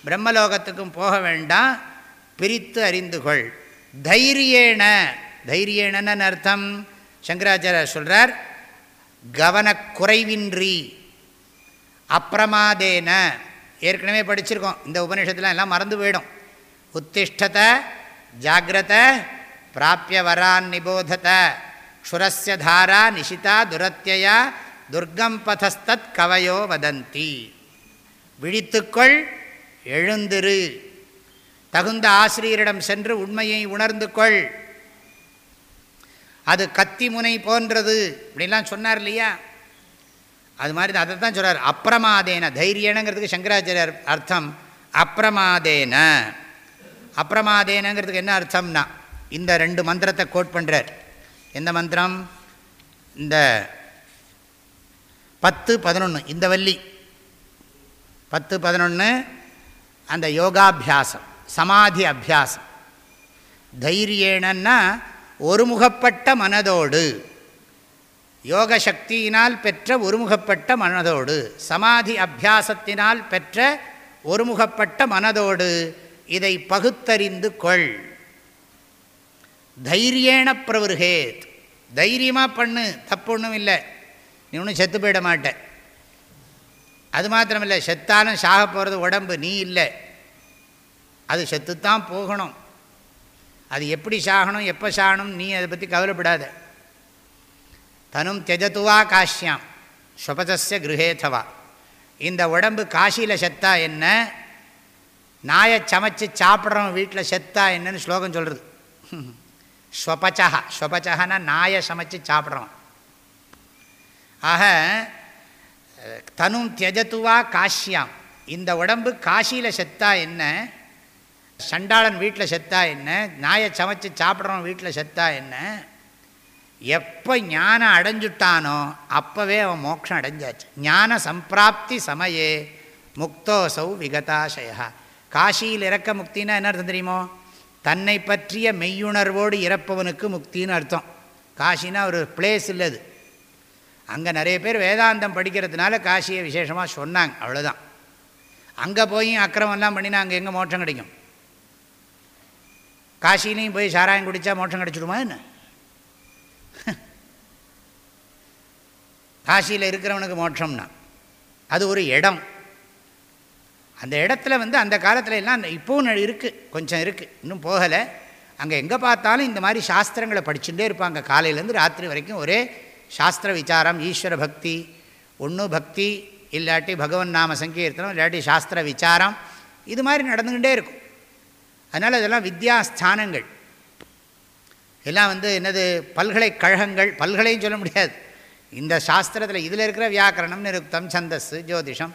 பிரம்மலோகத்துக்கும் போக வேண்டாம் பிரித்து அறிந்து கொள் தைரியேன தைரியேனன்னு அர்த்தம் சங்கராச்சாரியர் சொல்கிறார் கவனக்குறைவின்றி அப்பிரமாதேன ஏற்கனவே படிச்சிருக்கோம் இந்த உபநிஷத்துலாம் எல்லாம் மறந்து போயிடும் உத்திஷ்டத்தை ஜாகிரத பிராபிய வரான் நிபோதத க்ஷுரஸ்ய தாரா நிஷிதா துரத்தியா துர்க்கம் பதஸ்தத் கவையோ வதந்தி விழித்துக்கொள் எழுந்திரு தகுந்த ஆசிரியரிடம் சென்று உண்மையை உணர்ந்து கொள் அது கத்தி முனை போன்றது இப்படிலாம் சொன்னார் இல்லையா அது மாதிரி அதை தான் சொல்கிறார் அப்பிரமாதேன தைரியனுங்கிறதுக்கு சங்கராச்சாரியர் அர்த்தம் அப்பிரமாதேன அப்பிரமாதேனங்கிறதுக்கு என்ன அர்த்தம்னா இந்த ரெண்டு மந்திரத்தை கோட் பண்ணுறார் எந்த மந்திரம் இந்த பத்து பதினொன்று இந்த வள்ளி பத்து பதினொன்று அந்த யோகாபியாசம் சமாதி அபியாசம் தைரியேனன்னா ஒருமுகப்பட்ட மனதோடு யோக சக்தியினால் பெற்ற ஒருமுகப்பட்ட மனதோடு சமாதி அபியாசத்தினால் பெற்ற ஒருமுகப்பட்ட மனதோடு இதை பகுத்தறிந்து கொள் தைரியேன பிரவருகேத் தைரியமாக பண்ணு தப்பு ஒன்றும் இல்லை நீ ஒன்றும் செத்து போயிட மாட்டேன் அது மாத்திரமில்லை செத்தாலும் சாக போகிறது உடம்பு நீ இல்லை அது செத்துத்தான் போகணும் அது எப்படி சாகணும் எப்போ சாகணும் நீ அதை பற்றி கவலைப்படாத தனும் தெஜத்துவா காஷ்யாம் ஸ்வபதஸ்ய கிருஹேதவா இந்த உடம்பு காசியில் செத்தா என்ன நாயை சமைச்சு சாப்பிட்றவன் வீட்டில் செத்தா என்னன்னு ஸ்லோகம் சொல்கிறது ஸ்வபச்சா ஸ்வபச்சகனா நாயை சமைச்சு சாப்பிட்றவன் ஆக தனும் தியஜத்துவா காசியாம் இந்த உடம்பு காசியில் செத்தா என்ன சண்டாளன் வீட்டில் செத்தா என்ன நாயை சமைச்சு சாப்பிட்றவன் வீட்டில் செத்தா என்ன எப்போ ஞானம் அடைஞ்சுட்டானோ அப்போவே அவன் மோட்சம் அடைஞ்சாச்சு ஞான சம்பிராப்தி சமயே முக்தோசௌ விகதாசயா காசியில் இறக்க முக்தின்னா என்ன அர்த்தம் தெரியுமோ தன்னை பற்றிய மெய்யுணர்வோடு இறப்பவனுக்கு முக்தின்னு அர்த்தம் காசினா ஒரு பிளேஸ் இல்லை அது அங்கே நிறைய பேர் வேதாந்தம் படிக்கிறதுனால காசியை விசேஷமாக சொன்னாங்க அவ்வளோதான் அங்கே போய் அக்கிரமெல்லாம் பண்ணினா அங்கே எங்கே மோட்சம் கிடைக்கும் காசிலையும் போய் சாராயம் குடித்தா மோட்சம் கிடச்சிடுமா என்ன காசியில் இருக்கிறவனுக்கு மோட்சம்னா அது ஒரு இடம் அந்த இடத்துல வந்து அந்த காலத்தில் எல்லாம் இப்போவும் இருக்குது கொஞ்சம் இருக்குது இன்னும் போகலை அங்கே எங்கே பார்த்தாலும் இந்த மாதிரி சாஸ்திரங்களை படிச்சுட்டே இருப்பாங்க காலையிலேருந்து ராத்திரி வரைக்கும் ஒரே சாஸ்திர விசாரம் ஈஸ்வர பக்தி ஒன்று பக்தி இல்லாட்டி பகவன் நாம சங்கீர்த்தனம் இல்லாட்டி சாஸ்திர விசாரம் இது மாதிரி நடந்துக்கிட்டே இருக்கும் அதனால் இதெல்லாம் வித்யாஸ்தானங்கள் எல்லாம் வந்து என்னது பல்கலைக்கழகங்கள் பல்கலையும் சொல்ல முடியாது இந்த சாஸ்திரத்தில் இதில் இருக்கிற வியாக்கரணம் நிருத்தம் சந்தஸ்ஸு ஜோதிஷம்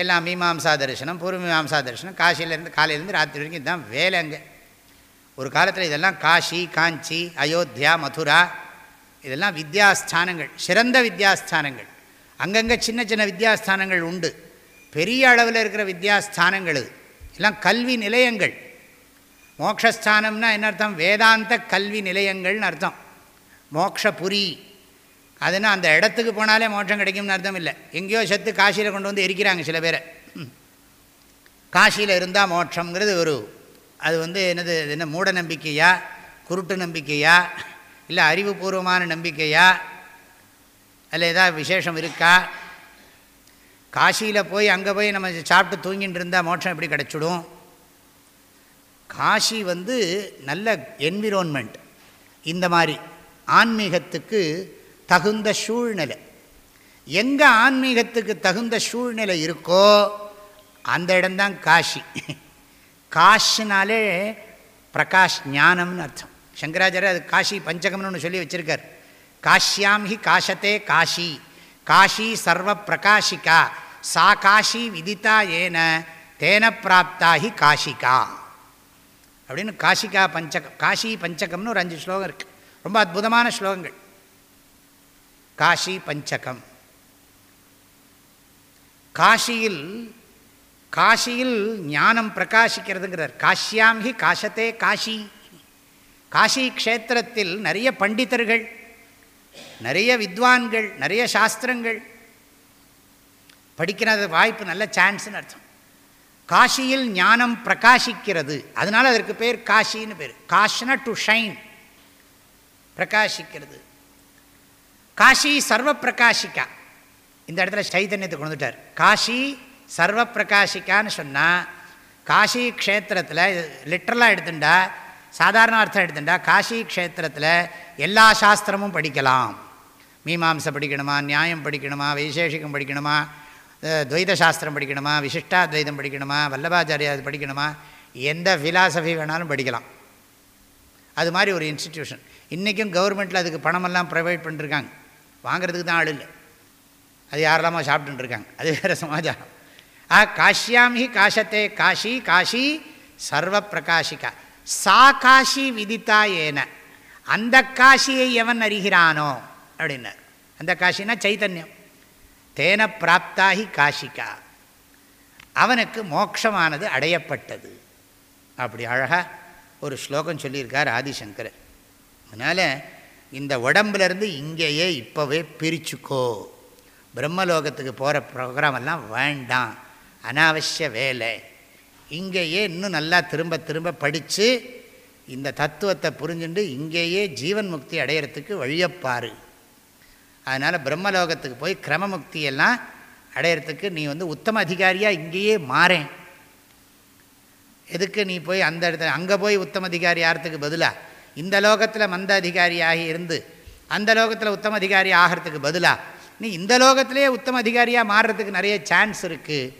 எல்லாம் மீமாசா தரிசனம் மீமாசா தரிசனம் காசியிலேருந்து காலையிலேருந்து ராத்திரி வரைக்கும் இதுதான் வேலை அங்கே ஒரு காலத்தில் இதெல்லாம் காஷி காஞ்சி அயோத்தியா மதுரா இதெல்லாம் வித்யாஸ்தானங்கள் சிறந்த வித்யாஸ்தானங்கள் அங்கங்கே சின்ன சின்ன வித்யாஸ்தானங்கள் உண்டு பெரிய அளவில் இருக்கிற வித்யாஸ்தானங்கள் இது எல்லாம் கல்வி நிலையங்கள் மோக்ஷஸ்தானம்னா என்ன அர்த்தம் வேதாந்த கல்வி நிலையங்கள்னு அர்த்தம் மோக்ஷபுரி அதுனா அந்த இடத்துக்கு போனாலே மோட்சம் கிடைக்கும்னு அர்த்தம் இல்லை எங்கேயோ செத்து காசியில் கொண்டு வந்து எரிக்கிறாங்க சில பேரை காசியில் இருந்தால் மோட்சங்கிறது ஒரு அது வந்து என்னது என்ன மூட நம்பிக்கையா குருட்டு நம்பிக்கையா இல்லை அறிவுபூர்வமான நம்பிக்கையா அதில் ஏதாவது விசேஷம் இருக்கா காசியில் போய் அங்கே போய் நம்ம சாப்பிட்டு தூங்கிட்டு இருந்தால் மோட்சம் எப்படி கிடச்சிடும் காசி வந்து நல்ல என்விரோன்மெண்ட் இந்த மாதிரி ஆன்மீகத்துக்கு தகுந்த சூழ்நிலை எங்கே ஆன்மீகத்துக்கு தகுந்த சூழ்நிலை இருக்கோ அந்த இடம்தான் காஷி காஷினாலே பிரகாஷ் ஞானம்னு அர்த்தம் சங்கராச்சாரியர் அது காஷி பஞ்சகம்னு ஒன்று சொல்லி வச்சுருக்கார் காஷ்யாம் ஹி காஷத்தே காஷி காஷி சர்வ பிரகாஷிகா சா காஷி விதித்தா ஏன தேன பிராப்தா ஹி காஷிகா அப்படின்னு காஷிகா பஞ்சகம் காஷி பஞ்சகம்னு ஒரு அஞ்சு ஸ்லோகம் இருக்குது ரொம்ப அற்புதமான ஸ்லோகங்கள் காஷி பஞ்சகம் காஷியில் காஷியில் ஞானம் பிரகாசிக்கிறதுங்கிறார் காஷ்யாம் ஹி காஷத்தே காஷி காஷி க்ஷேத்திரத்தில் நிறைய பண்டிதர்கள் நிறைய வித்வான்கள் நிறைய சாஸ்திரங்கள் படிக்கிற வாய்ப்பு நல்ல சான்ஸ்னு அர்த்தம் காஷியில் ஞானம் பிரகாசிக்கிறது அதனால் அதற்கு பேர் காஷின்னு பேர் காஷ்னா டு ஷைன் பிரகாசிக்கிறது காஷி சர்வ பிரகாஷிக்கா இந்த இடத்துல சைத்தன்யத்தை கொண்டுட்டார் காஷி சர்வ பிரகாஷிக்கான்னு சொன்னால் காஷி க்ஷேத்திரத்தில் லிட்டரலாக எடுத்துட்டா சாதாரண அர்த்தம் எடுத்துட்டா காஷி க்ஷேத்திரத்தில் எல்லா சாஸ்திரமும் படிக்கலாம் மீமாசை படிக்கணுமா நியாயம் படிக்கணுமா வைசேஷிகம் படிக்கணுமா துவைத சாஸ்திரம் படிக்கணுமா விசிஷ்டாத்வைதம் படிக்கணுமா வல்லபாச்சாரியா படிக்கணுமா எந்த ஃபிலாசபி வேணாலும் படிக்கலாம் அது மாதிரி ஒரு இன்ஸ்டிடியூஷன் இன்றைக்கும் கவர்மெண்ட்டில் அதுக்கு பணமெல்லாம் ப்ரொவைட் பண்ணிருக்காங்க வாங்கிறதுக்கு தான் ஆள் இல்லை அது யாரெல்லாமோ சாப்பிட்டுருக்காங்க அது வேறு சமாச்சாரம் ஆ காஷ்யாம் ஹி காஷத்தே காஷி காஷி சர்வ பிரகாஷிகா சா காஷி விதித்தா ஏன அந்த காஷியை எவன் அறிகிறானோ அப்படின்னார் அந்த காஷினா சைத்தன்யம் தேன பிராப்தாகி காஷிகா அவனுக்கு மோட்சமானது அடையப்பட்டது அப்படி அழகாக ஒரு ஸ்லோகம் சொல்லியிருக்கார் ஆதிசங்கர் அதனால் இந்த உடம்புலேருந்து இங்கேயே இப்போவே பிரிச்சுக்கோ பிரம்மலோகத்துக்கு போகிற ப்ரோக்ராம் எல்லாம் வேண்டாம் அனாவசிய வேலை இங்கேயே இன்னும் நல்லா திரும்ப திரும்ப படித்து இந்த தத்துவத்தை புரிஞ்சுண்டு இங்கேயே ஜீவன் முக்தி அடையிறதுக்கு வழியப்பார் அதனால் பிரம்மலோகத்துக்கு போய் கிரமமுக்தியெல்லாம் அடையிறதுக்கு நீ வந்து உத்தம அதிகாரியாக இங்கேயே மாறேன் எதுக்கு நீ போய் அந்த இடத்துல அங்கே போய் உத்தம அதிகாரி யாரத்துக்கு பதிலாக இந்த லோகத்தில் மந்த அதிகாரியாகி இருந்து அந்த லோகத்தில் உத்தம அதிகாரி ஆகிறதுக்கு பதிலாக நீ இந்த லோகத்திலே உத்தம அதிகாரியாக மாறுறதுக்கு நிறைய சான்ஸ் இருக்குது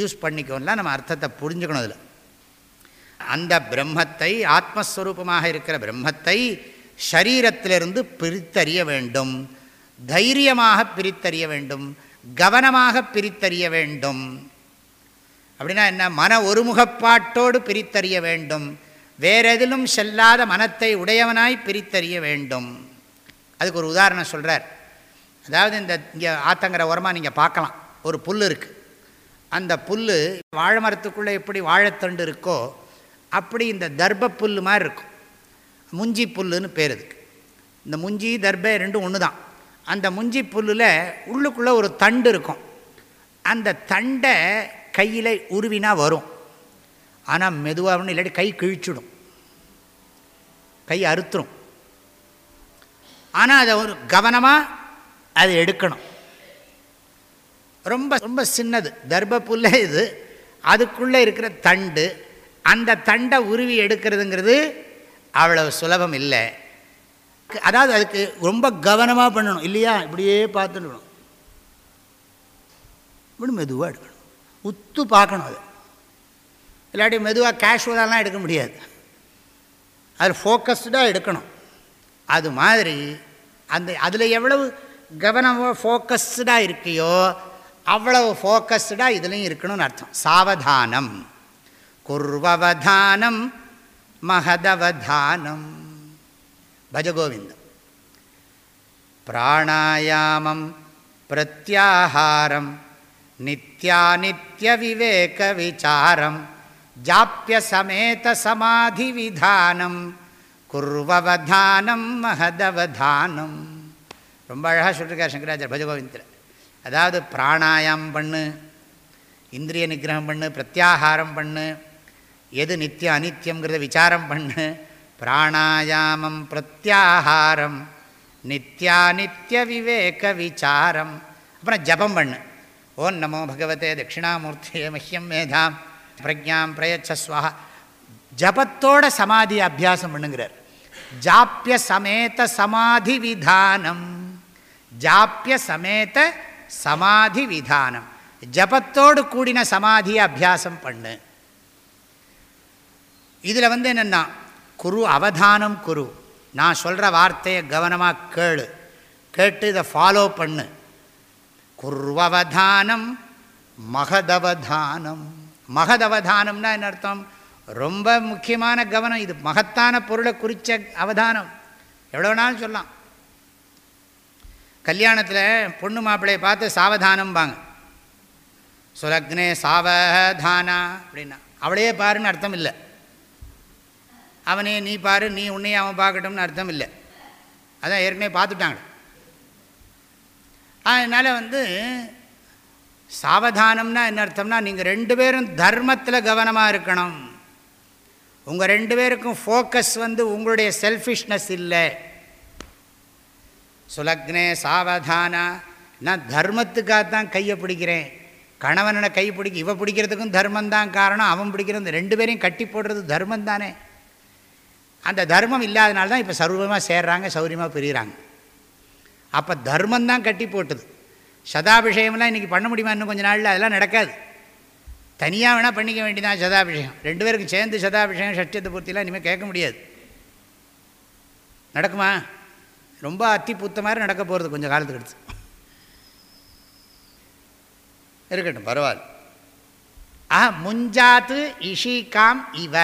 யூஸ் பண்ணிக்கோன்னா நம்ம அர்த்தத்தை புரிஞ்சுக்கணும் அதில் அந்த பிரம்மத்தை ஆத்மஸ்வரூபமாக இருக்கிற பிரம்மத்தை ஷரீரத்திலிருந்து பிரித்தறிய வேண்டும் தைரியமாக பிரித்தறிய வேண்டும் கவனமாக பிரித்தறிய வேண்டும் அப்படின்னா என்ன மன ஒருமுகப்பாட்டோடு பிரித்தறிய வேண்டும் வேறெதிலும் செல்லாத மனத்தை உடையவனாய் பிரித்தறிய வேண்டும் அதுக்கு ஒரு உதாரணம் சொல்கிறார் அதாவது இந்த இங்கே ஆத்தங்கிற உரமாக நீங்கள் பார்க்கலாம் ஒரு புல் இருக்குது அந்த புல் வாழை மரத்துக்குள்ளே எப்படி வாழைத்தண்டு இருக்கோ அப்படி இந்த தர்ப புல் மாதிரி இருக்கும் முஞ்சி புல்லுன்னு பேர் இதுக்கு இந்த முஞ்சி தர்ப ரெண்டும் ஒன்று தான் அந்த முஞ்சி புல்லில் உள்ளுக்குள்ளே ஒரு தண்டு இருக்கும் அந்த தண்டை கையில் உருவினா வரும் ஆனால் மெதுவாக இல்லாட்டி கை கிழிச்சிடும் கை அறுத்துரும் ஆனால் அதை ஒரு கவனமாக அதை எடுக்கணும் ரொம்ப ரொம்ப சின்னது தர்ப இது அதுக்குள்ளே இருக்கிற தண்டு அந்த தண்டை உருவி எடுக்கிறதுங்கிறது அவ்வளவு சுலபம் இல்லை அதாவது அதுக்கு ரொம்ப கவனமாக பண்ணணும் இல்லையா இப்படியே பார்த்துடணும் இப்படி மெதுவாக எடுக்கணும் உத்து பார்க்கணும் அது இல்லாட்டி மெதுவாக கேஷுவலாலாம் எடுக்க முடியாது அது ஃபோக்கஸ்டாக எடுக்கணும் அது மாதிரி அந்த அதில் எவ்வளவு கவனமாக ஃபோக்கஸ்டாக இருக்கியோ அவ்வளவு ஃபோக்கஸ்டாக இதுலேயும் இருக்கணும்னு அர்த்தம் சாவதானம் குர்வவதானம் மகதவதானம் பஜகோவிந்தம் பிராணாயாமம் பிரத்யாஹாரம் நித்ய விவேக விசாரம் ஜாப்பிய சமேத சமாதி விதானம் குர்வவதானம் மகதவதானம் ரொம்ப அழகாக சொல்லியிருக்கார் சங்கராச்சாரிய பஜகோவிந்தர் அதாவது பிராணாயாம் பண்ணு இந்திரிய நிகிரகம் பண்ணு பிரத்யாகாரம் பண்ணு எது நித்தியம் அனித்யங்கிறத விசாரம் பண்ணு பிராணாயாமம் பிரத்யாகாரம் நித்யாநித்ய விவேக விசாரம் அப்புறம் ஜபம் பண்ணு ஓம் நமோ பகவதே தட்சிணாமூர்த்தியே மஹ்யம் மேதாம் பிரஜாம் பிரயச்சஸ்வாக ஜபத்தோட சமாதி அபியாசம் பண்ணுங்கிறார் ஜாப்பிய சமேத சமாதி விதானம் ஜாப்பிய சமேத சமாதி விதானம் ஜபத்தோடு கூடின சமாதியை அபியாசம் பண்ணு இதில் வந்து என்னென்னா குரு அவதானம் குரு நான் சொல்கிற வார்த்தையை கவனமாக கேளு கேட்டு இதை ஃபாலோ பண்ணு குருவதானம் மகதவதானம் மகதவதானம்னா என்ன அர்த்தம் ரொம்ப முக்கியமான கவனம் இது மகத்தான பொருளை குறித்த அவதானம் எவ்வளோ நாள் சொல்லலாம் கல்யாணத்தில் பொண்ணு மாப்பிள்ளையை பார்த்து சாவதானம்பாங்க சுலக்னே சாவதானா அப்படின்னா அவளையே பாருன்னு அர்த்தம் இல்லை அவனே நீ பாரு நீ உன்னையே அவன் பார்க்கட்டும்னு அர்த்தம் இல்லை அதான் ஏற்கனவே பார்த்துட்டாங்க அதனால் வந்து சாவதானம்னா என்ன அர்த்தம்னா நீங்கள் ரெண்டு பேரும் தர்மத்தில் கவனமாக இருக்கணும் உங்கள் ரெண்டு பேருக்கும் ஃபோக்கஸ் வந்து உங்களுடைய செல்ஃபிஷ்னஸ் இல்லை சுலக்னே சாவதானா நான் தர்மத்துக்காக தான் கையை பிடிக்கிறேன் கணவனை கை பிடிக்க இவ பிடிக்கிறதுக்கும் தர்மம் தான் காரணம் அவன் பிடிக்கிறது ரெண்டு பேரையும் கட்டி போடுறது தர்மம் தானே அந்த தர்மம் இல்லாதனால தான் இப்போ சர்வமாக சேர்றாங்க சௌரியமாக பிரிகிறாங்க அப்போ தர்மந்தான் கட்டி போட்டுது சதாபிஷேகம்லாம் இன்றைக்கி பண்ண முடியுமா இன்னும் கொஞ்சம் நாளில் அதெல்லாம் நடக்காது தனியாக வேணால் பண்ணிக்க வேண்டியதான் சதாபிஷேகம் ரெண்டு பேருக்கும் சேர்ந்து சதாபிஷேகம் சஷ்டத்தை பூர்த்திலாம் இனிமேல் கேட்க முடியாது நடக்குமா ரொம்ப அத்தி பூத்த மாதிரி நடக்க போகிறது கொஞ்சம் காலத்துக்கு எடுத்து இருக்கட்டும் பரவாயில்ல ஆஹ் முஞ்சாத்து இஷிகாம் இவ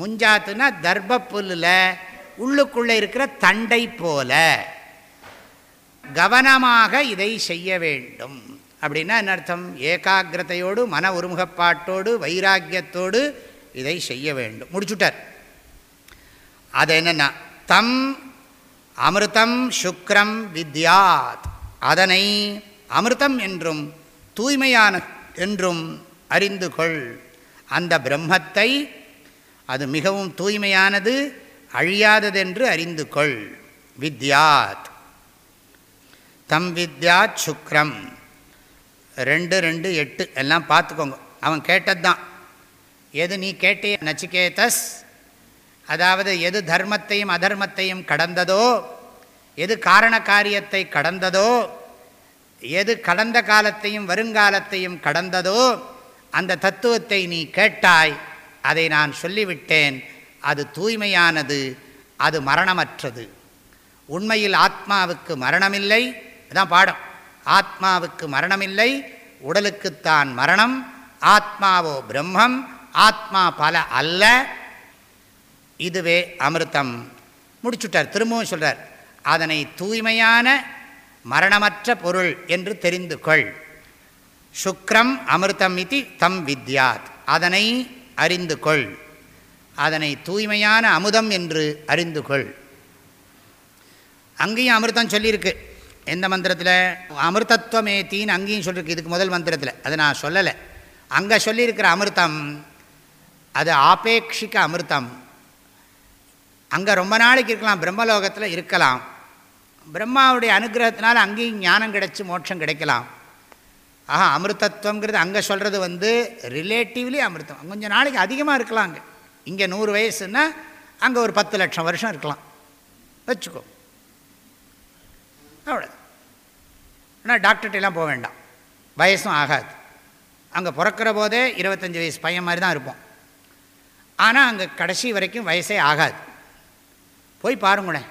முஞ்சாத்துனா தர்ப்புல்லில் உள்ளுக்குள்ளே இருக்கிற தண்டை போல கவனமாக இதை செய்ய வேண்டும் அப்படின்னா என்ன அர்த்தம் ஏகாகிரதையோடு மன ஒருமுகப்பாட்டோடு வைராக்கியத்தோடு இதை செய்ய வேண்டும் முடிச்சுட்டார் அது என்னென்னா தம் அமிர்தம் சுக்ரம் வித்யாத் அதனை அமிர்தம் என்றும் தூய்மையான என்றும் அறிந்து கொள் அந்த பிரம்மத்தை அது மிகவும் தூய்மையானது அழியாததென்று அறிந்து கொள் வித்யாத் தம் வித்யா சுக்ரம் ரெண்டு ரெண்டு எட்டு எல்லாம் பார்த்துக்கோங்க அவன் கேட்டது தான் எது நீ கேட்டிய நச்சிகேதஸ் அதாவது எது தர்மத்தையும் அதர்மத்தையும் கடந்ததோ எது காரண காரியத்தை கடந்ததோ எது கடந்த காலத்தையும் வருங்காலத்தையும் கடந்ததோ அந்த தத்துவத்தை நீ கேட்டாய் அதை நான் சொல்லிவிட்டேன் அது தூய்மையானது அது மரணமற்றது உண்மையில் ஆத்மாவுக்கு மரணமில்லை அதான் பாடம் ஆத்மாவுக்கு மரணமில்லை உடலுக்குத்தான் மரணம் ஆத்மாவோ பிரம்மம் ஆத்மா பல அல்ல இதுவே அமிர்தம் முடிச்சுட்டார் திரும்பவும் சொல்கிறார் அதனை தூய்மையான மரணமற்ற பொருள் என்று தெரிந்து கொள் சுக்ரம் அமிர்தம் இது தம் வித்யாத் அதனை அறிந்து கொள் அதனை தூய்மையான அமுதம் என்று அறிந்து கொள் அங்கேயும் அமிர்தம் சொல்லியிருக்கு எந்த மந்திரத்தில் அமிர்தத்துவமே தீன் அங்கேயும் சொல்லியிருக்கு இதுக்கு முதல் மந்திரத்தில் அதை நான் சொல்லலை அங்கே சொல்லியிருக்கிற அமிர்தம் அது ஆபேட்சிக்க அமிர்தம் அங்கே ரொம்ப நாளைக்கு இருக்கலாம் பிரம்மலோகத்தில் இருக்கலாம் பிரம்மாவுடைய அனுகிரகத்தினால் அங்கேயும் ஞானம் கிடைச்சி மோட்சம் கிடைக்கலாம் ஆஹா அமிர்தத்துவங்கிறது அங்கே சொல்கிறது வந்து ரிலேட்டிவ்லி அமிர்தம் கொஞ்சம் நாளைக்கு அதிகமாக இருக்கலாம் அங்கே இங்கே நூறு வயசுன்னா அங்கே ஒரு பத்து லட்சம் வருஷம் இருக்கலாம் வச்சுக்கோ அவ்வளோதான் ஆனால் டாக்டர்கிட்டலாம் போக வேண்டாம் வயசும் ஆகாது அங்கே பிறக்கிற போதே இருபத்தஞ்சி வயசு பையன் மாதிரி தான் இருப்போம் ஆனால் அங்கே கடைசி வரைக்கும் வயசே ஆகாது போய் பாருங்களேன்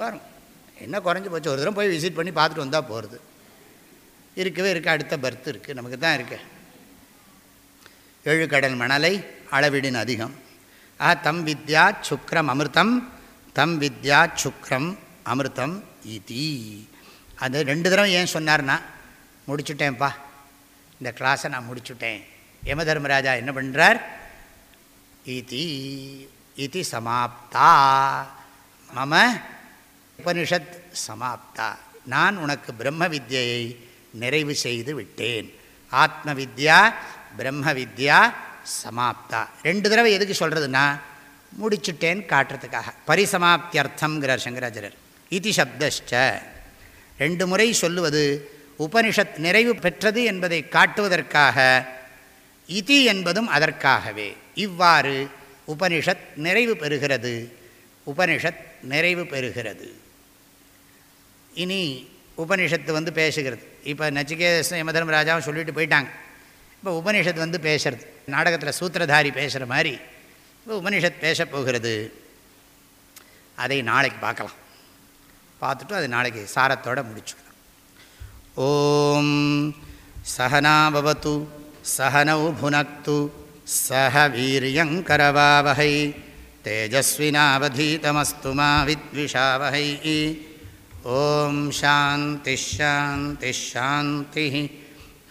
பாருங்க என்ன குறைஞ்சி போச்சு ஒரு தூரம் போய் விசிட் பண்ணி பார்த்துட்டு வந்தால் போகிறது இருக்கவே இருக்குது அடுத்த பர்த் இருக்குது நமக்கு தான் இருக்கு எழு கடல் மணலை அளவிடின் அதிகம் ஆ தம் வித்யா சுக்ரம் அமிர்தம் தம் வித்யா சுக்ரம் அமிர்தம் இதி அது ரெண்டு தடவை ஏன் சொன்னார்னா முடிச்சுட்டேன்ப்பா இந்த கிளாஸை நான் முடிச்சுட்டேன் யம தர்மராஜா என்ன பண்ணுறார் இதி இதி சமாப்தா மம உபனிஷத் சமாப்தா நான் உனக்கு பிரம்ம வித்யை நிறைவு செய்து விட்டேன் ஆத்ம வித்யா பிரம்ம வித்யா சமாப்தா ரெண்டு தடவை எதுக்கு சொல்கிறதுனா முடிச்சுட்டேன்னு காட்டுறதுக்காக பரிசமாப்தியர்த்தங்கிறார் சங்கராச்சாரியர் இதி சப்தஷ்ட ரெண்டு முறை சொல்லுவது உபனிஷத் நிறைவு பெற்றது என்பதை காட்டுவதற்காக இதி என்பதும் அதற்காகவே இவ்வாறு உபனிஷத் நிறைவு பெறுகிறது உபனிஷத் நிறைவு பெறுகிறது இனி உபனிஷத்து வந்து பேசுகிறது இப்போ நச்சிகேதன் யமதர்மராஜாவும் சொல்லிட்டு போயிட்டாங்க இப்போ உபனிஷத் வந்து பேசுறது நாடகத்தில் சூத்திரதாரி பேசுகிற மாதிரி உபனிஷத் பேசப் போகிறது அதை நாளைக்கு பார்க்கலாம் பார்த்துட்டு அது நாளைக்கு சாரத்தோடு முடிச்சுக்கலாம்
ஓம் சகனாபவத்து சகனௌ புனக்து சக வீரியங்கரவாவகை தேஜஸ்வினாவதீதமஸ்து மாவித்விஷாவகை ஓம் சாந்தி ஷாந்தி ஷாந்தி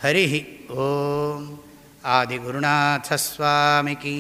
ஹரி ஓம் ஆதிகுருநாதஸ்வாமிகி